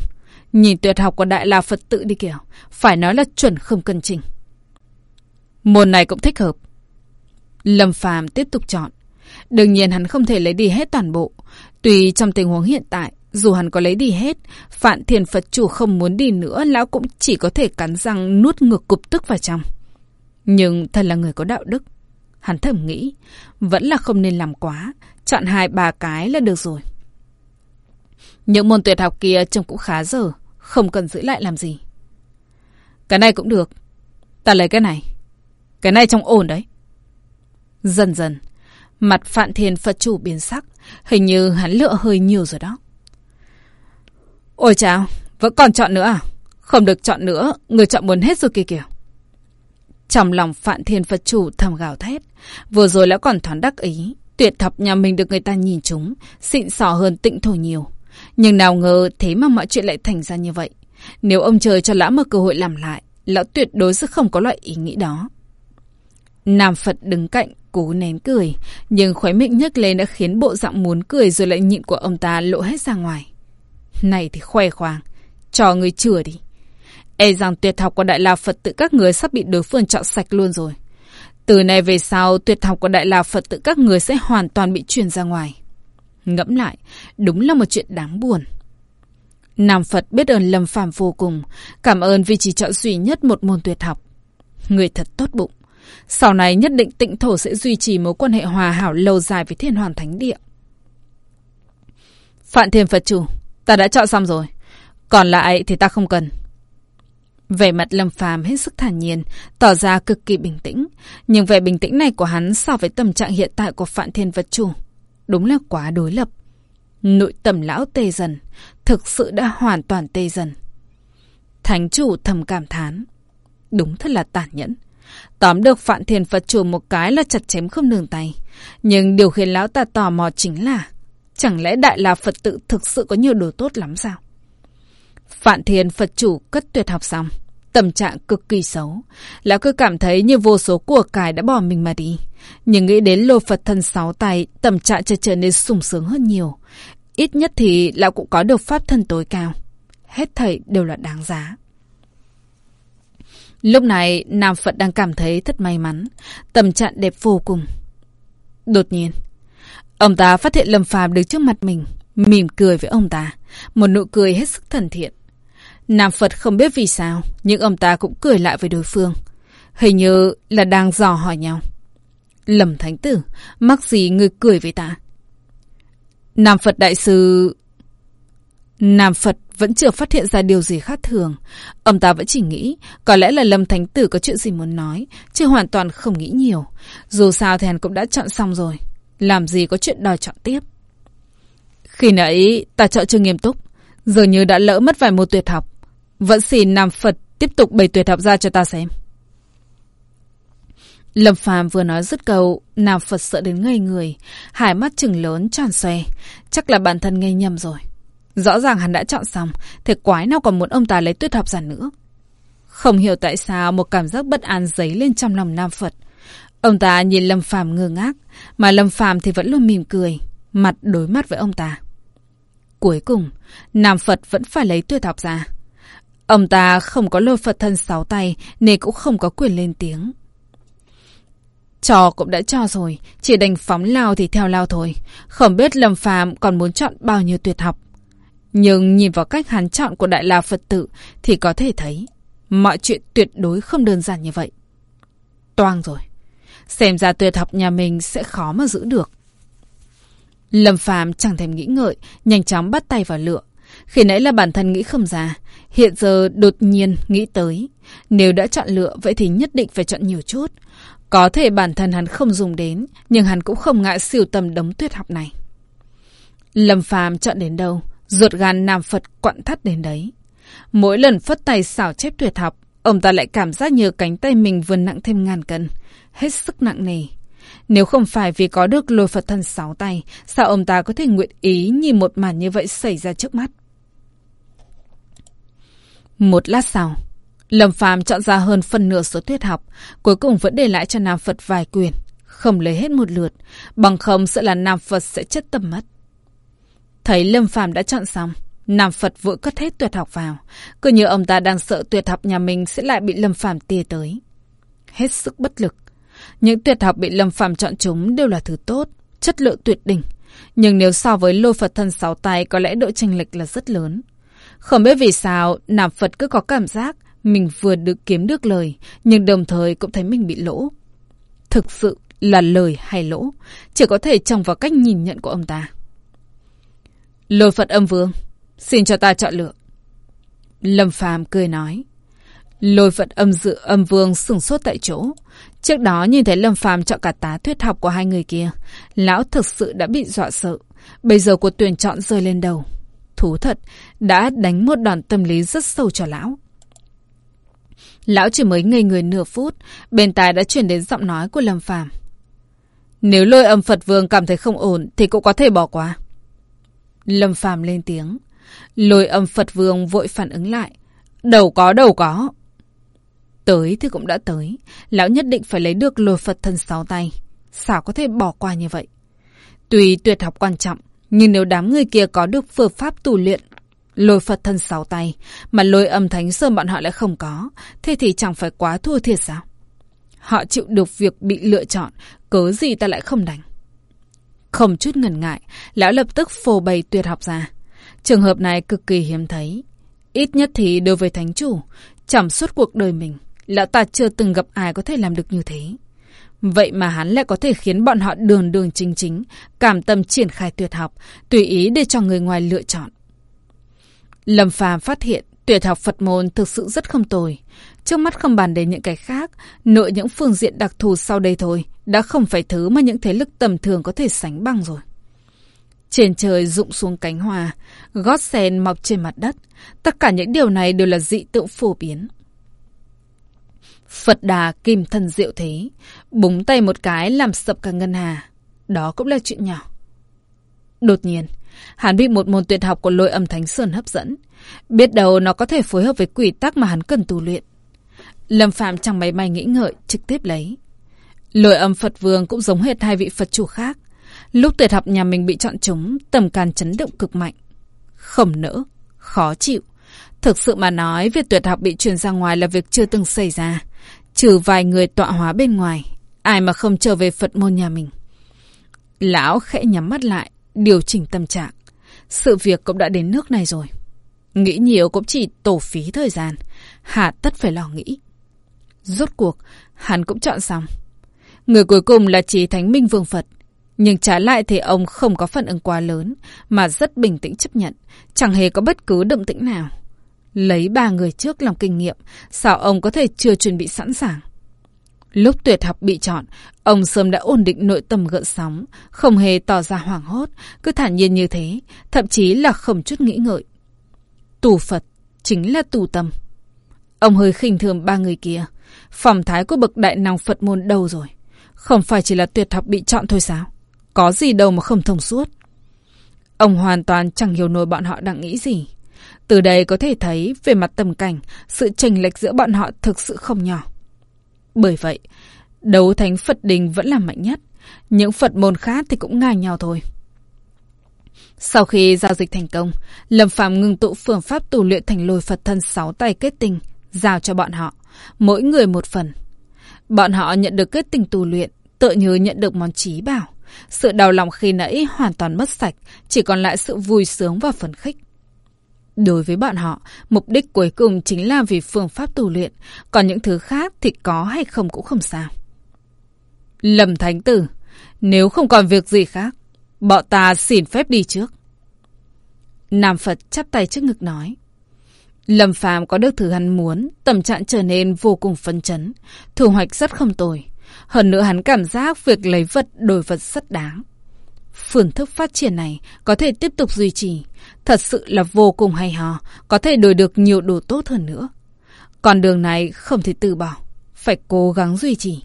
Nhìn tuyệt học của Đại La Phật tự đi kiểu. Phải nói là chuẩn không cân trình. Môn này cũng thích hợp. Lâm Phàm tiếp tục chọn. Đương nhiên hắn không thể lấy đi hết toàn bộ. Tùy trong tình huống hiện tại, dù hắn có lấy đi hết, Phạn Thiền Phật chủ không muốn đi nữa, lão cũng chỉ có thể cắn răng nuốt ngược cục tức vào trong. Nhưng thật là người có đạo đức. Hắn thầm nghĩ, vẫn là không nên làm quá, chọn hai ba cái là được rồi. Những môn tuyệt học kia trông cũng khá dở, không cần giữ lại làm gì. Cái này cũng được. Ta lấy cái này. Cái này trông ổn đấy. Dần dần, mặt Phạn Thiên Phật chủ biến sắc, hình như hắn lựa hơi nhiều rồi đó. Ôi chào, vẫn còn chọn nữa à? Không được chọn nữa, người chọn muốn hết rồi kìa kìa. Trong lòng Phạn Thiên Phật chủ thầm gào thét, vừa rồi lão còn thoáng đắc ý, tuyệt thập nhà mình được người ta nhìn chúng, xịn sò hơn tịnh thổ nhiều. Nhưng nào ngờ thế mà mọi chuyện lại thành ra như vậy. Nếu ông trời cho lão một cơ hội làm lại, lão tuyệt đối sẽ không có loại ý nghĩ đó. Nam Phật đứng cạnh, cố nén cười, nhưng khóe miệng nhấc lên đã khiến bộ giọng muốn cười rồi lại nhịn của ông ta lộ hết ra ngoài. Này thì khoe khoang, cho người chừa đi. E rằng tuyệt học của Đại La Phật tự các người sắp bị đối phương chọn sạch luôn rồi. Từ nay về sau, tuyệt học của Đại La Phật tự các người sẽ hoàn toàn bị truyền ra ngoài. Ngẫm lại, đúng là một chuyện đáng buồn. Nam Phật biết ơn Lâm Phàm vô cùng, cảm ơn vì chỉ chọn duy nhất một môn tuyệt học. Người thật tốt bụng. Sau này nhất định tịnh thổ sẽ duy trì mối quan hệ hòa hảo lâu dài với thiên hoàn thánh địa. Phạn thiên Phật chủ, ta đã chọn xong rồi. Còn lại thì ta không cần. Vẻ mặt Lâm Phàm hết sức thản nhiên, tỏ ra cực kỳ bình tĩnh. Nhưng vẻ bình tĩnh này của hắn so với tâm trạng hiện tại của Phạn Thiên Vật Chủ, đúng là quá đối lập. Nội tầm lão tê dần, thực sự đã hoàn toàn tê dần. Thánh chủ thầm cảm thán. Đúng thật là tàn nhẫn. Tóm được Phạn thiền Phật chủ một cái là chặt chém không đường tay. Nhưng điều khiến lão ta tò mò chính là Chẳng lẽ Đại La Phật tự thực sự có nhiều đồ tốt lắm sao? Phạn thiền Phật chủ cất tuyệt học xong. Tâm trạng cực kỳ xấu. Lão cứ cảm thấy như vô số của cải đã bỏ mình mà đi. Nhưng nghĩ đến lô Phật thân sáu tay, tâm trạng trở trở nên sung sướng hơn nhiều. Ít nhất thì lão cũng có được pháp thân tối cao. Hết thảy đều là đáng giá. Lúc này, Nam Phật đang cảm thấy thật may mắn. Tâm trạng đẹp vô cùng. Đột nhiên, ông ta phát hiện Lâm Phàm đứng trước mặt mình, mỉm cười với ông ta. Một nụ cười hết sức thân thiện. Nam Phật không biết vì sao, nhưng ông ta cũng cười lại với đối phương. Hình như là đang dò hỏi nhau. Lầm Thánh Tử, mắc gì người cười với ta? Nam Phật Đại Sư... Nam Phật vẫn chưa phát hiện ra điều gì khác thường. Ông ta vẫn chỉ nghĩ có lẽ là Lâm Thánh Tử có chuyện gì muốn nói, chứ hoàn toàn không nghĩ nhiều. Dù sao thì hắn cũng đã chọn xong rồi. Làm gì có chuyện đòi chọn tiếp. Khi nãy ta chọn chưa nghiêm túc, giờ như đã lỡ mất vài môn tuyệt học. Vẫn xin Nam Phật tiếp tục bày tuyệt học ra cho ta xem. Lâm Phàm vừa nói dứt câu, Nam Phật sợ đến ngây người, hai mắt trừng lớn tròn xoe, chắc là bản thân ngây nhầm rồi. Rõ ràng hắn đã chọn xong, thì quái nào còn muốn ông ta lấy tuyết học ra nữa. Không hiểu tại sao một cảm giác bất an dấy lên trong lòng Nam Phật. Ông ta nhìn Lâm Phàm ngơ ngác, mà Lâm Phàm thì vẫn luôn mỉm cười, mặt đối mắt với ông ta. Cuối cùng, Nam Phật vẫn phải lấy tuyệt học ra. Ông ta không có lôi Phật thân sáu tay nên cũng không có quyền lên tiếng. Trò cũng đã cho rồi, chỉ đành phóng lao thì theo lao thôi. Không biết Lâm Phàm còn muốn chọn bao nhiêu tuyệt học. Nhưng nhìn vào cách hắn chọn của Đại La Phật tử thì có thể thấy mọi chuyện tuyệt đối không đơn giản như vậy. Toang rồi. Xem ra tuyệt học nhà mình sẽ khó mà giữ được. Lâm Phàm chẳng thèm nghĩ ngợi, nhanh chóng bắt tay vào lựa. Khi nãy là bản thân nghĩ không ra, hiện giờ đột nhiên nghĩ tới. Nếu đã chọn lựa, vậy thì nhất định phải chọn nhiều chút. Có thể bản thân hắn không dùng đến, nhưng hắn cũng không ngại siêu tầm đống tuyệt học này. Lâm Phàm chọn đến đâu, ruột gan Nam Phật quặn thắt đến đấy. Mỗi lần phất tay xảo chép tuyệt học, ông ta lại cảm giác như cánh tay mình vừa nặng thêm ngàn cân, hết sức nặng nề. Nếu không phải vì có được lôi Phật thân sáu tay, sao ông ta có thể nguyện ý nhìn một màn như vậy xảy ra trước mắt? Một lát sau, Lâm Phàm chọn ra hơn phần nửa số tuyết học, cuối cùng vẫn để lại cho Nam Phật vài quyền, không lấy hết một lượt, bằng không sợ là Nam Phật sẽ chất tâm mất. Thấy Lâm Phàm đã chọn xong, Nam Phật vội cất hết tuyệt học vào, cứ như ông ta đang sợ tuyệt học nhà mình sẽ lại bị Lâm Phàm tia tới. Hết sức bất lực. Những tuyệt học bị Lâm Phàm chọn chúng đều là thứ tốt, chất lượng tuyệt đỉnh, nhưng nếu so với lôi Phật thân sáu tay có lẽ độ chênh lệch là rất lớn. Không biết vì sao, Nam Phật cứ có cảm giác mình vừa được kiếm được lời, nhưng đồng thời cũng thấy mình bị lỗ. Thực sự là lời hay lỗ, chỉ có thể trông vào cách nhìn nhận của ông ta. Lôi Phật âm vương, xin cho ta chọn lựa. Lâm Phàm cười nói. Lôi Phật âm dự âm vương sừng sốt tại chỗ. Trước đó nhìn thấy Lâm Phàm chọn cả tá thuyết học của hai người kia, lão thực sự đã bị dọa sợ. Bây giờ cuộc tuyển chọn rơi lên đầu. Thú thật, đã đánh một đòn tâm lý rất sâu cho lão. Lão chỉ mới ngây người nửa phút, bên tai đã chuyển đến giọng nói của Lâm Phàm. Nếu lôi âm Phật Vương cảm thấy không ổn thì cũng có thể bỏ qua. Lâm Phàm lên tiếng. Lôi âm Phật Vương vội phản ứng lại. Đầu có, đầu có. Tới thì cũng đã tới. Lão nhất định phải lấy được lôi Phật thân sáu tay. Sao có thể bỏ qua như vậy? Tuy tuyệt học quan trọng, nhưng nếu đám người kia có được phương pháp tu luyện lôi Phật thân sáu tay, mà lôi âm thánh sơn bọn họ lại không có, thế thì chẳng phải quá thua thiệt sao? Họ chịu được việc bị lựa chọn, cớ gì ta lại không đánh? Không chút ngần ngại, lão lập tức phô bày tuyệt học ra. Trường hợp này cực kỳ hiếm thấy. Ít nhất thì đối với thánh chủ, chẳng suốt cuộc đời mình, lão ta chưa từng gặp ai có thể làm được như thế. Vậy mà hắn lại có thể khiến bọn họ đường đường chính chính, cảm tâm triển khai tuyệt học, tùy ý để cho người ngoài lựa chọn. Lâm Phàm phát hiện tuyệt học Phật môn thực sự rất không tồi. Trước mắt không bàn đến những cái khác, nội những phương diện đặc thù sau đây thôi, đã không phải thứ mà những thế lực tầm thường có thể sánh bằng rồi. Trên trời rụng xuống cánh hoa, gót sen mọc trên mặt đất. Tất cả những điều này đều là dị tượng phổ biến. Phật đà kim thân diệu thế, búng tay một cái làm sập cả ngân hà. Đó cũng là chuyện nhỏ. Đột nhiên, hắn bị một môn tuyệt học của lôi âm thánh sơn hấp dẫn. Biết đâu nó có thể phối hợp với quỷ tắc mà hắn cần tu luyện. Lâm Phạm chẳng máy may nghĩ ngợi, trực tiếp lấy. Lôi âm Phật Vương cũng giống hệt hai vị Phật chủ khác. Lúc tuyệt học nhà mình bị chọn chúng, tầm can chấn động cực mạnh. Khổng nỡ, khó chịu. Thực sự mà nói, việc tuyệt học bị truyền ra ngoài là việc chưa từng xảy ra. Trừ vài người tọa hóa bên ngoài, ai mà không trở về Phật môn nhà mình. Lão khẽ nhắm mắt lại, điều chỉnh tâm trạng. Sự việc cũng đã đến nước này rồi. Nghĩ nhiều cũng chỉ tổ phí thời gian. Hạ tất phải lo nghĩ. Rốt cuộc, hắn cũng chọn xong. Người cuối cùng là chỉ Thánh Minh Vương Phật. Nhưng trái lại thì ông không có phản ứng quá lớn, mà rất bình tĩnh chấp nhận, chẳng hề có bất cứ động tĩnh nào. Lấy ba người trước làm kinh nghiệm, sao ông có thể chưa chuẩn bị sẵn sàng? Lúc tuyệt học bị chọn, ông sớm đã ổn định nội tâm gợn sóng, không hề tỏ ra hoảng hốt, cứ thản nhiên như thế, thậm chí là không chút nghĩ ngợi. Tù Phật chính là tù tâm. Ông hơi khinh thường ba người kia. Phẩm thái của bậc đại năng Phật môn đâu rồi? Không phải chỉ là tuyệt học bị chọn thôi sao? Có gì đâu mà không thông suốt. Ông hoàn toàn chẳng hiểu nổi bọn họ đang nghĩ gì. Từ đây có thể thấy về mặt tầm cảnh, sự chênh lệch giữa bọn họ thực sự không nhỏ. Bởi vậy, đấu thánh Phật đình vẫn là mạnh nhất. Những Phật môn khác thì cũng ngang nhau thôi. Sau khi giao dịch thành công, Lâm Phạm ngừng tụ phương pháp tu luyện thành lôi Phật thân sáu tay kết tinh, giao cho bọn họ, mỗi người một phần. Bọn họ nhận được kết tinh tu luyện, tự như nhận được món trí bảo. Sự đau lòng khi nãy hoàn toàn mất sạch, chỉ còn lại sự vui sướng và phấn khích. Đối với bọn họ, mục đích cuối cùng chính là vì phương pháp tu luyện, còn những thứ khác thì có hay không cũng không sao. Lâm Thánh Tử, nếu không còn việc gì khác, bọn ta xin phép đi trước. Nam Phật chắp tay trước ngực nói. Lâm Phàm có được thứ hắn muốn, tâm trạng trở nên vô cùng phấn chấn, thu hoạch rất không tồi. Hơn nữa hắn cảm giác việc lấy vật đổi vật rất đáng. Phương thức phát triển này có thể tiếp tục duy trì, thật sự là vô cùng hay ho, có thể đổi được nhiều đồ tốt hơn nữa. Còn đường này không thể từ bỏ, phải cố gắng duy trì.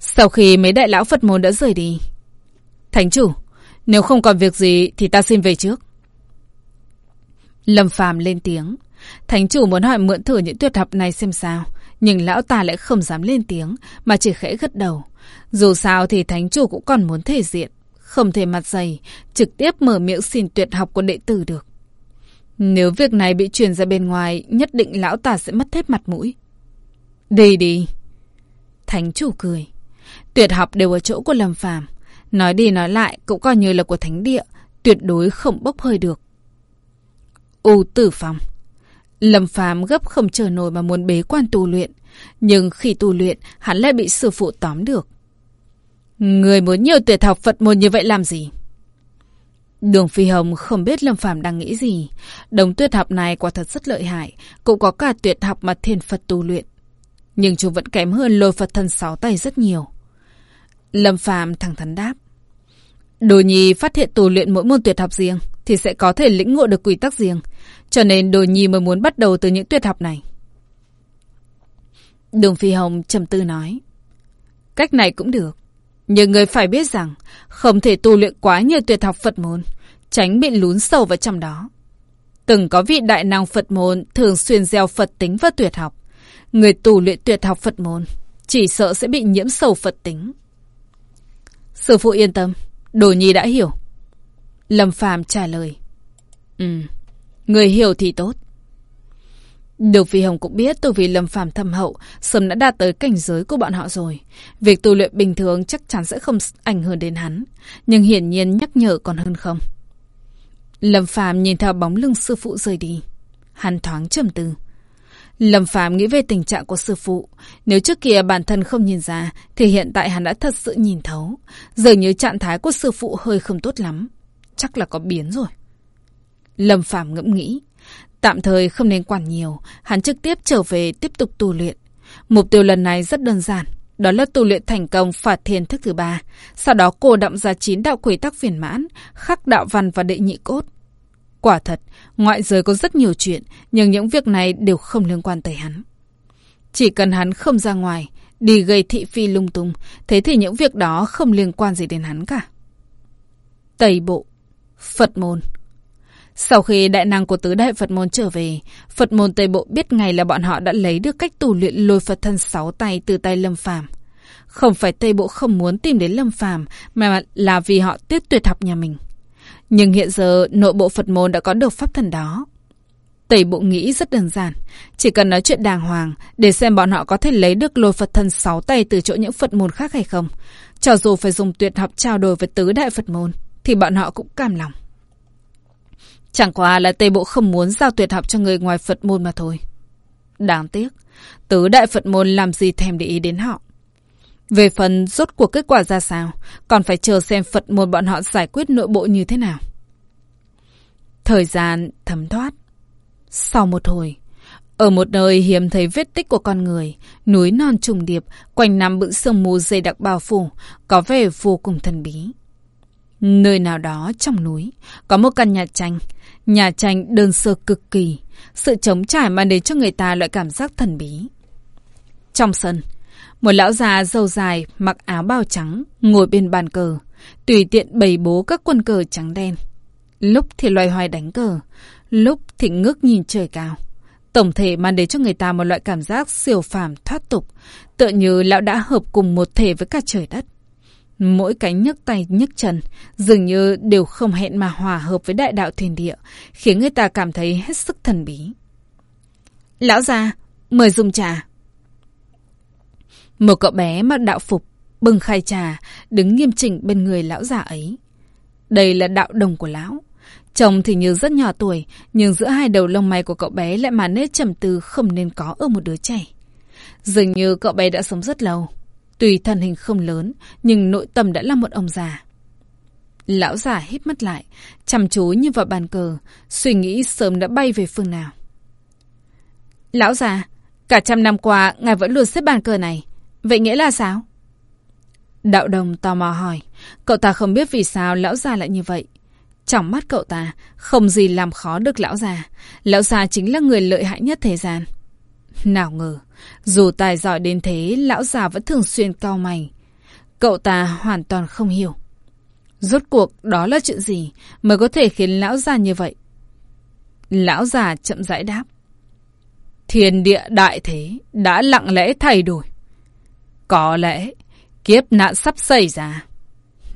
Sau khi mấy đại lão Phật môn đã rời đi, Thánh chủ, nếu không còn việc gì thì ta xin về trước. Lâm Phàm lên tiếng. Thánh chủ muốn hỏi mượn thử những tuyệt học này xem sao. Nhưng lão ta lại không dám lên tiếng, mà chỉ khẽ gật đầu. Dù sao thì thánh chủ cũng còn muốn thể diện. Không thể mặt dày, trực tiếp mở miệng xin tuyệt học của đệ tử được. Nếu việc này bị truyền ra bên ngoài, nhất định lão ta sẽ mất hết mặt mũi. Đi đi. Thánh chủ cười. Tuyệt học đều ở chỗ của Lâm Phàm Nói đi nói lại cũng coi như là của thánh địa, tuyệt đối không bốc hơi được. U tử phòng Lâm Phàm gấp không chờ nổi mà muốn bế quan tu luyện. Nhưng khi tu luyện, hắn lại bị sư phụ tóm được. Người muốn nhiều tuyệt học Phật môn như vậy làm gì? Đường Phi Hồng không biết Lâm Phàm đang nghĩ gì. Đồng tuyệt học này quả thật rất lợi hại, cũng có cả tuyệt học mà thiên Phật tu luyện. Nhưng chúng vẫn kém hơn lôi Phật thân sáu tay rất nhiều. Lâm Phàm thẳng thắn đáp. Đồ nhi phát hiện tu luyện mỗi môn tuyệt học riêng thì sẽ có thể lĩnh ngộ được quy tắc riêng. Cho nên đồ nhi mới muốn bắt đầu từ những tuyệt học này. Đường Phi Hồng trầm tư nói. Cách này cũng được. Nhưng người phải biết rằng không thể tu luyện quá nhiều tuyệt học Phật môn, tránh bị lún sâu vào trong đó. Từng có vị đại năng Phật môn thường xuyên gieo Phật tính và tuyệt học. người tù luyện tuyệt học Phật môn, chỉ sợ sẽ bị nhiễm sầu Phật tính. Sư phụ yên tâm, Đồ Nhi đã hiểu. Lâm Phàm trả lời. Ừ, người hiểu thì tốt. Được Phi Hồng cũng biết tôi vì Lâm Phàm thâm hậu, sớm đã đạt tới cảnh giới của bọn họ rồi. Việc tu luyện bình thường chắc chắn sẽ không ảnh hưởng đến hắn, nhưng hiển nhiên nhắc nhở còn hơn không. Lâm Phàm nhìn theo bóng lưng sư phụ rời đi, hắn thoáng trầm tư. Lâm Phàm nghĩ về tình trạng của sư phụ, nếu trước kia bản thân không nhìn ra thì hiện tại hắn đã thật sự nhìn thấu, dường như trạng thái của sư phụ hơi không tốt lắm, chắc là có biến rồi. Lâm Phàm ngẫm nghĩ, Tạm thời không nên quản nhiều, hắn trực tiếp trở về tiếp tục tu luyện. Mục tiêu lần này rất đơn giản, đó là tu luyện thành công phạt thiên thức thứ ba. Sau đó cô đậm ra chín đạo quỷ tắc phiền mãn, khắc đạo văn và đệ nhị cốt. Quả thật, ngoại giới có rất nhiều chuyện, nhưng những việc này đều không liên quan tới hắn. Chỉ cần hắn không ra ngoài, đi gây thị phi lung tung, thế thì những việc đó không liên quan gì đến hắn cả. Tây Bộ Phật Môn sau khi đại năng của tứ đại Phật môn trở về, Phật môn Tây Bộ biết ngay là bọn họ đã lấy được cách tu luyện lôi Phật thân sáu tay từ tay Lâm Phàm. Không phải Tây Bộ không muốn tìm đến Lâm Phàm, mà là vì họ tiếp tuyệt học nhà mình. Nhưng hiện giờ nội bộ Phật môn đã có được pháp thần đó. Tây Bộ nghĩ rất đơn giản, chỉ cần nói chuyện đàng hoàng để xem bọn họ có thể lấy được lôi Phật thân sáu tay từ chỗ những Phật môn khác hay không. Cho dù phải dùng tuyệt học trao đổi với tứ đại Phật môn, thì bọn họ cũng cam lòng. Chẳng qua là Tây Bộ không muốn giao tuyệt học cho người ngoài Phật môn mà thôi. Đáng tiếc, tứ đại Phật môn làm gì thèm để ý đến họ. Về phần rốt cuộc kết quả ra sao, còn phải chờ xem Phật môn bọn họ giải quyết nội bộ như thế nào. Thời gian thấm thoát. Sau một hồi, ở một nơi hiếm thấy vết tích của con người, núi non trùng điệp, quanh năm bự sương mù dày đặc bao phủ, có vẻ vô cùng thần bí. Nơi nào đó trong núi, có một căn nhà tranh, Nhà tranh đơn sơ cực kỳ, sự trống trải mang đến cho người ta loại cảm giác thần bí. Trong sân, một lão già dâu dài mặc áo bao trắng ngồi bên bàn cờ, tùy tiện bày bố các quân cờ trắng đen. Lúc thì loay hoay đánh cờ, lúc thì ngước nhìn trời cao. Tổng thể mang đến cho người ta một loại cảm giác siêu phàm thoát tục, tựa như lão đã hợp cùng một thể với cả trời đất. Mỗi cánh nhấc tay nhấc chân dường như đều không hẹn mà hòa hợp với đại đạo thiên địa, khiến người ta cảm thấy hết sức thần bí. Lão già, mời dùng trà. Một cậu bé mặc đạo phục, bưng khai trà, đứng nghiêm chỉnh bên người lão già ấy. Đây là đạo đồng của lão. Chồng thì như rất nhỏ tuổi, nhưng giữa hai đầu lông mày của cậu bé lại mà nét trầm tư không nên có ở một đứa trẻ. Dường như cậu bé đã sống rất lâu. Tuy thân hình không lớn, nhưng nội tâm đã là một ông già. Lão già hít mắt lại, chăm chú như vào bàn cờ, suy nghĩ sớm đã bay về phương nào. Lão già, cả trăm năm qua ngài vẫn luôn xếp bàn cờ này, vậy nghĩa là sao? Đạo đồng tò mò hỏi, cậu ta không biết vì sao lão già lại như vậy. Trong mắt cậu ta, không gì làm khó được lão già. Lão già chính là người lợi hại nhất thế gian. Nào ngờ, dù tài giỏi đến thế, lão già vẫn thường xuyên cao mày. Cậu ta hoàn toàn không hiểu. Rốt cuộc đó là chuyện gì mới có thể khiến lão già như vậy? Lão già chậm rãi đáp. Thiên địa đại thế đã lặng lẽ thay đổi. Có lẽ kiếp nạn sắp xảy ra.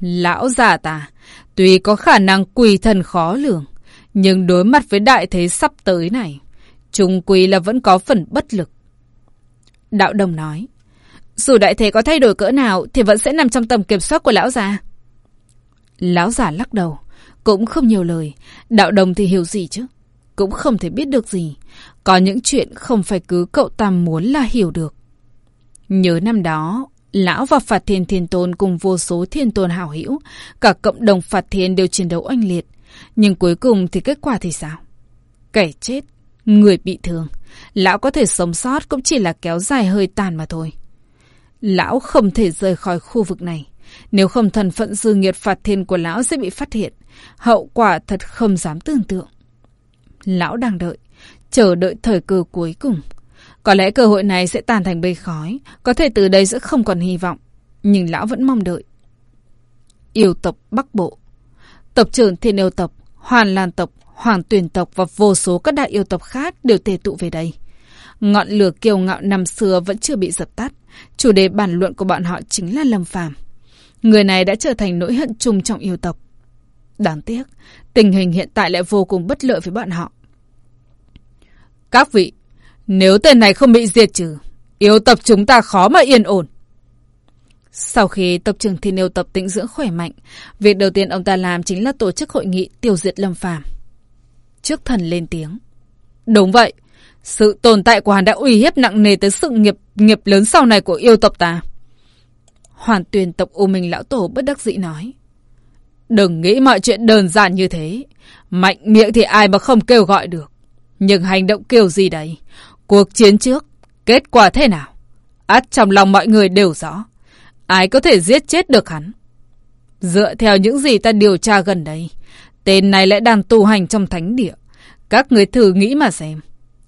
Lão già ta tuy có khả năng quỳ thần khó lường, nhưng đối mặt với đại thế sắp tới này, chúng quỳ là vẫn có phần bất lực. Đạo đồng nói. Dù đại thế có thay đổi cỡ nào thì vẫn sẽ nằm trong tầm kiểm soát của lão già. Lão già lắc đầu. Cũng không nhiều lời. Đạo đồng thì hiểu gì chứ? Cũng không thể biết được gì. Có những chuyện không phải cứ cậu ta muốn là hiểu được. Nhớ năm đó, Lão và Phạt Thiên Thiên Tôn cùng vô số thiên tôn hảo hữu, cả cộng đồng Phạt Thiên đều chiến đấu oanh liệt. Nhưng cuối cùng thì kết quả thì sao? Kẻ chết, người bị thương. Lão có thể sống sót cũng chỉ là kéo dài hơi tàn mà thôi. Lão không thể rời khỏi khu vực này. Nếu không thần phận dư nghiệt phạt thiên của lão sẽ bị phát hiện. Hậu quả thật không dám tưởng tượng. Lão đang đợi, chờ đợi thời cơ cuối cùng. Có lẽ cơ hội này sẽ tàn thành bầy khói, có thể từ đây sẽ không còn hy vọng. Nhưng lão vẫn mong đợi. Yêu tộc Bắc Bộ Tộc trưởng thiên yêu tộc, hoàn lan tộc, hoàng tuyển tộc và vô số các đại yêu tộc khác đều tề tụ về đây. Ngọn lửa kiêu ngạo năm xưa vẫn chưa bị dập tắt. Chủ đề bàn luận của bọn họ chính là Lâm Phàm. Người này đã trở thành nỗi hận chung trong yêu tộc. Đáng tiếc, tình hình hiện tại lại vô cùng bất lợi với bọn họ. Các vị, nếu tên này không bị diệt trừ, yêu tộc chúng ta khó mà yên ổn. Sau khi tập trưởng thiên yêu tập tĩnh dưỡng khỏe mạnh, việc đầu tiên ông ta làm chính là tổ chức hội nghị tiêu diệt lâm phàm. Trước thần lên tiếng. Đúng vậy, sự tồn tại của hắn đã uy hiếp nặng nề tới sự nghiệp nghiệp lớn sau này của yêu tộc ta. Hoàn tuyền tộc U Minh Lão Tổ bất đắc dĩ nói. Đừng nghĩ mọi chuyện đơn giản như thế. Mạnh miệng thì ai mà không kêu gọi được. Nhưng hành động kêu gì đấy? Cuộc chiến trước, kết quả thế nào? Át trong lòng mọi người đều rõ. Ai có thể giết chết được hắn? Dựa theo những gì ta điều tra gần đây, tên này lại đang tu hành trong thánh địa. Các người thử nghĩ mà xem.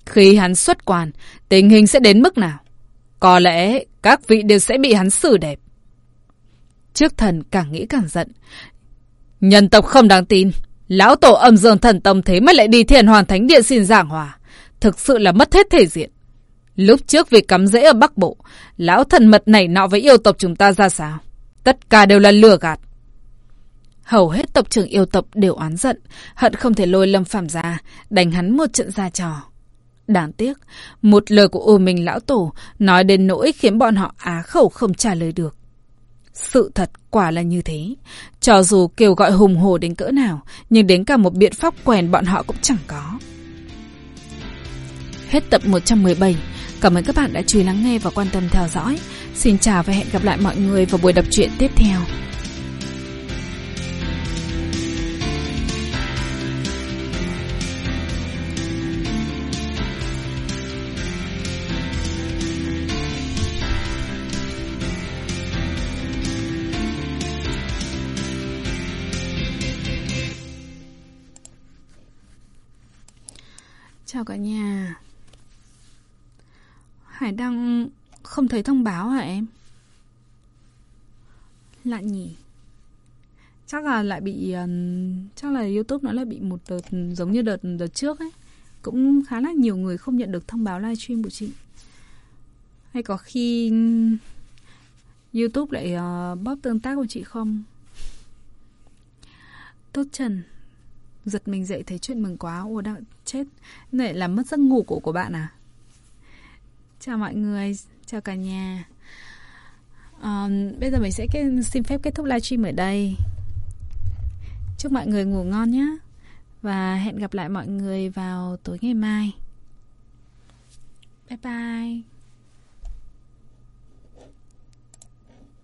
Khi hắn xuất quan, tình hình sẽ đến mức nào? Có lẽ các vị đều sẽ bị hắn xử đẹp. Trước thần càng nghĩ càng giận. Nhân tộc không đáng tin. Lão tổ âm dương thần tông thế mà lại đi thiền hoàn thánh điện xin giảng hòa. Thực sự là mất hết thể diện. Lúc trước vì cắm rễ ở Bắc Bộ, lão thần mật này nọ với yêu tộc chúng ta ra sao? Tất cả đều là lừa gạt. Hầu hết tộc trưởng yêu tộc đều oán giận, hận không thể lôi lâm phạm ra, đánh hắn một trận ra trò. Đáng tiếc, một lời của U Minh Lão Tổ nói đến nỗi khiến bọn họ á khẩu không trả lời được. Sự thật quả là như thế. Cho dù kêu gọi hùng hồ đến cỡ nào, nhưng đến cả một biện pháp quèn bọn họ cũng chẳng có. Hết tập 117. Cảm ơn các bạn đã chú ý lắng nghe và quan tâm theo dõi. Xin chào và hẹn gặp lại mọi người vào buổi đọc truyện tiếp theo. Chào cả nhà. Hải Đăng không thấy thông báo hả em? Lạ nhỉ. Chắc là lại bị ờ, Chắc là Youtube nó lại bị một đợt Giống như đợt đợt trước ấy. Cũng khá là nhiều người không nhận được thông báo livestream của chị. Hay có khi Youtube lại uh, bóp tương tác của chị không? Tốt Trần. Giật mình dậy thấy chuyện mừng quá. Ồ đã chết. Này làm mất giấc ngủ của của bạn à? Chào mọi người. Chào cả nhà. Um, Bây giờ mình sẽ xin phép kết thúc livestream ở đây. Chúc mọi người ngủ ngon nhé. Và hẹn gặp lại mọi người vào tối ngày mai. Bye bye.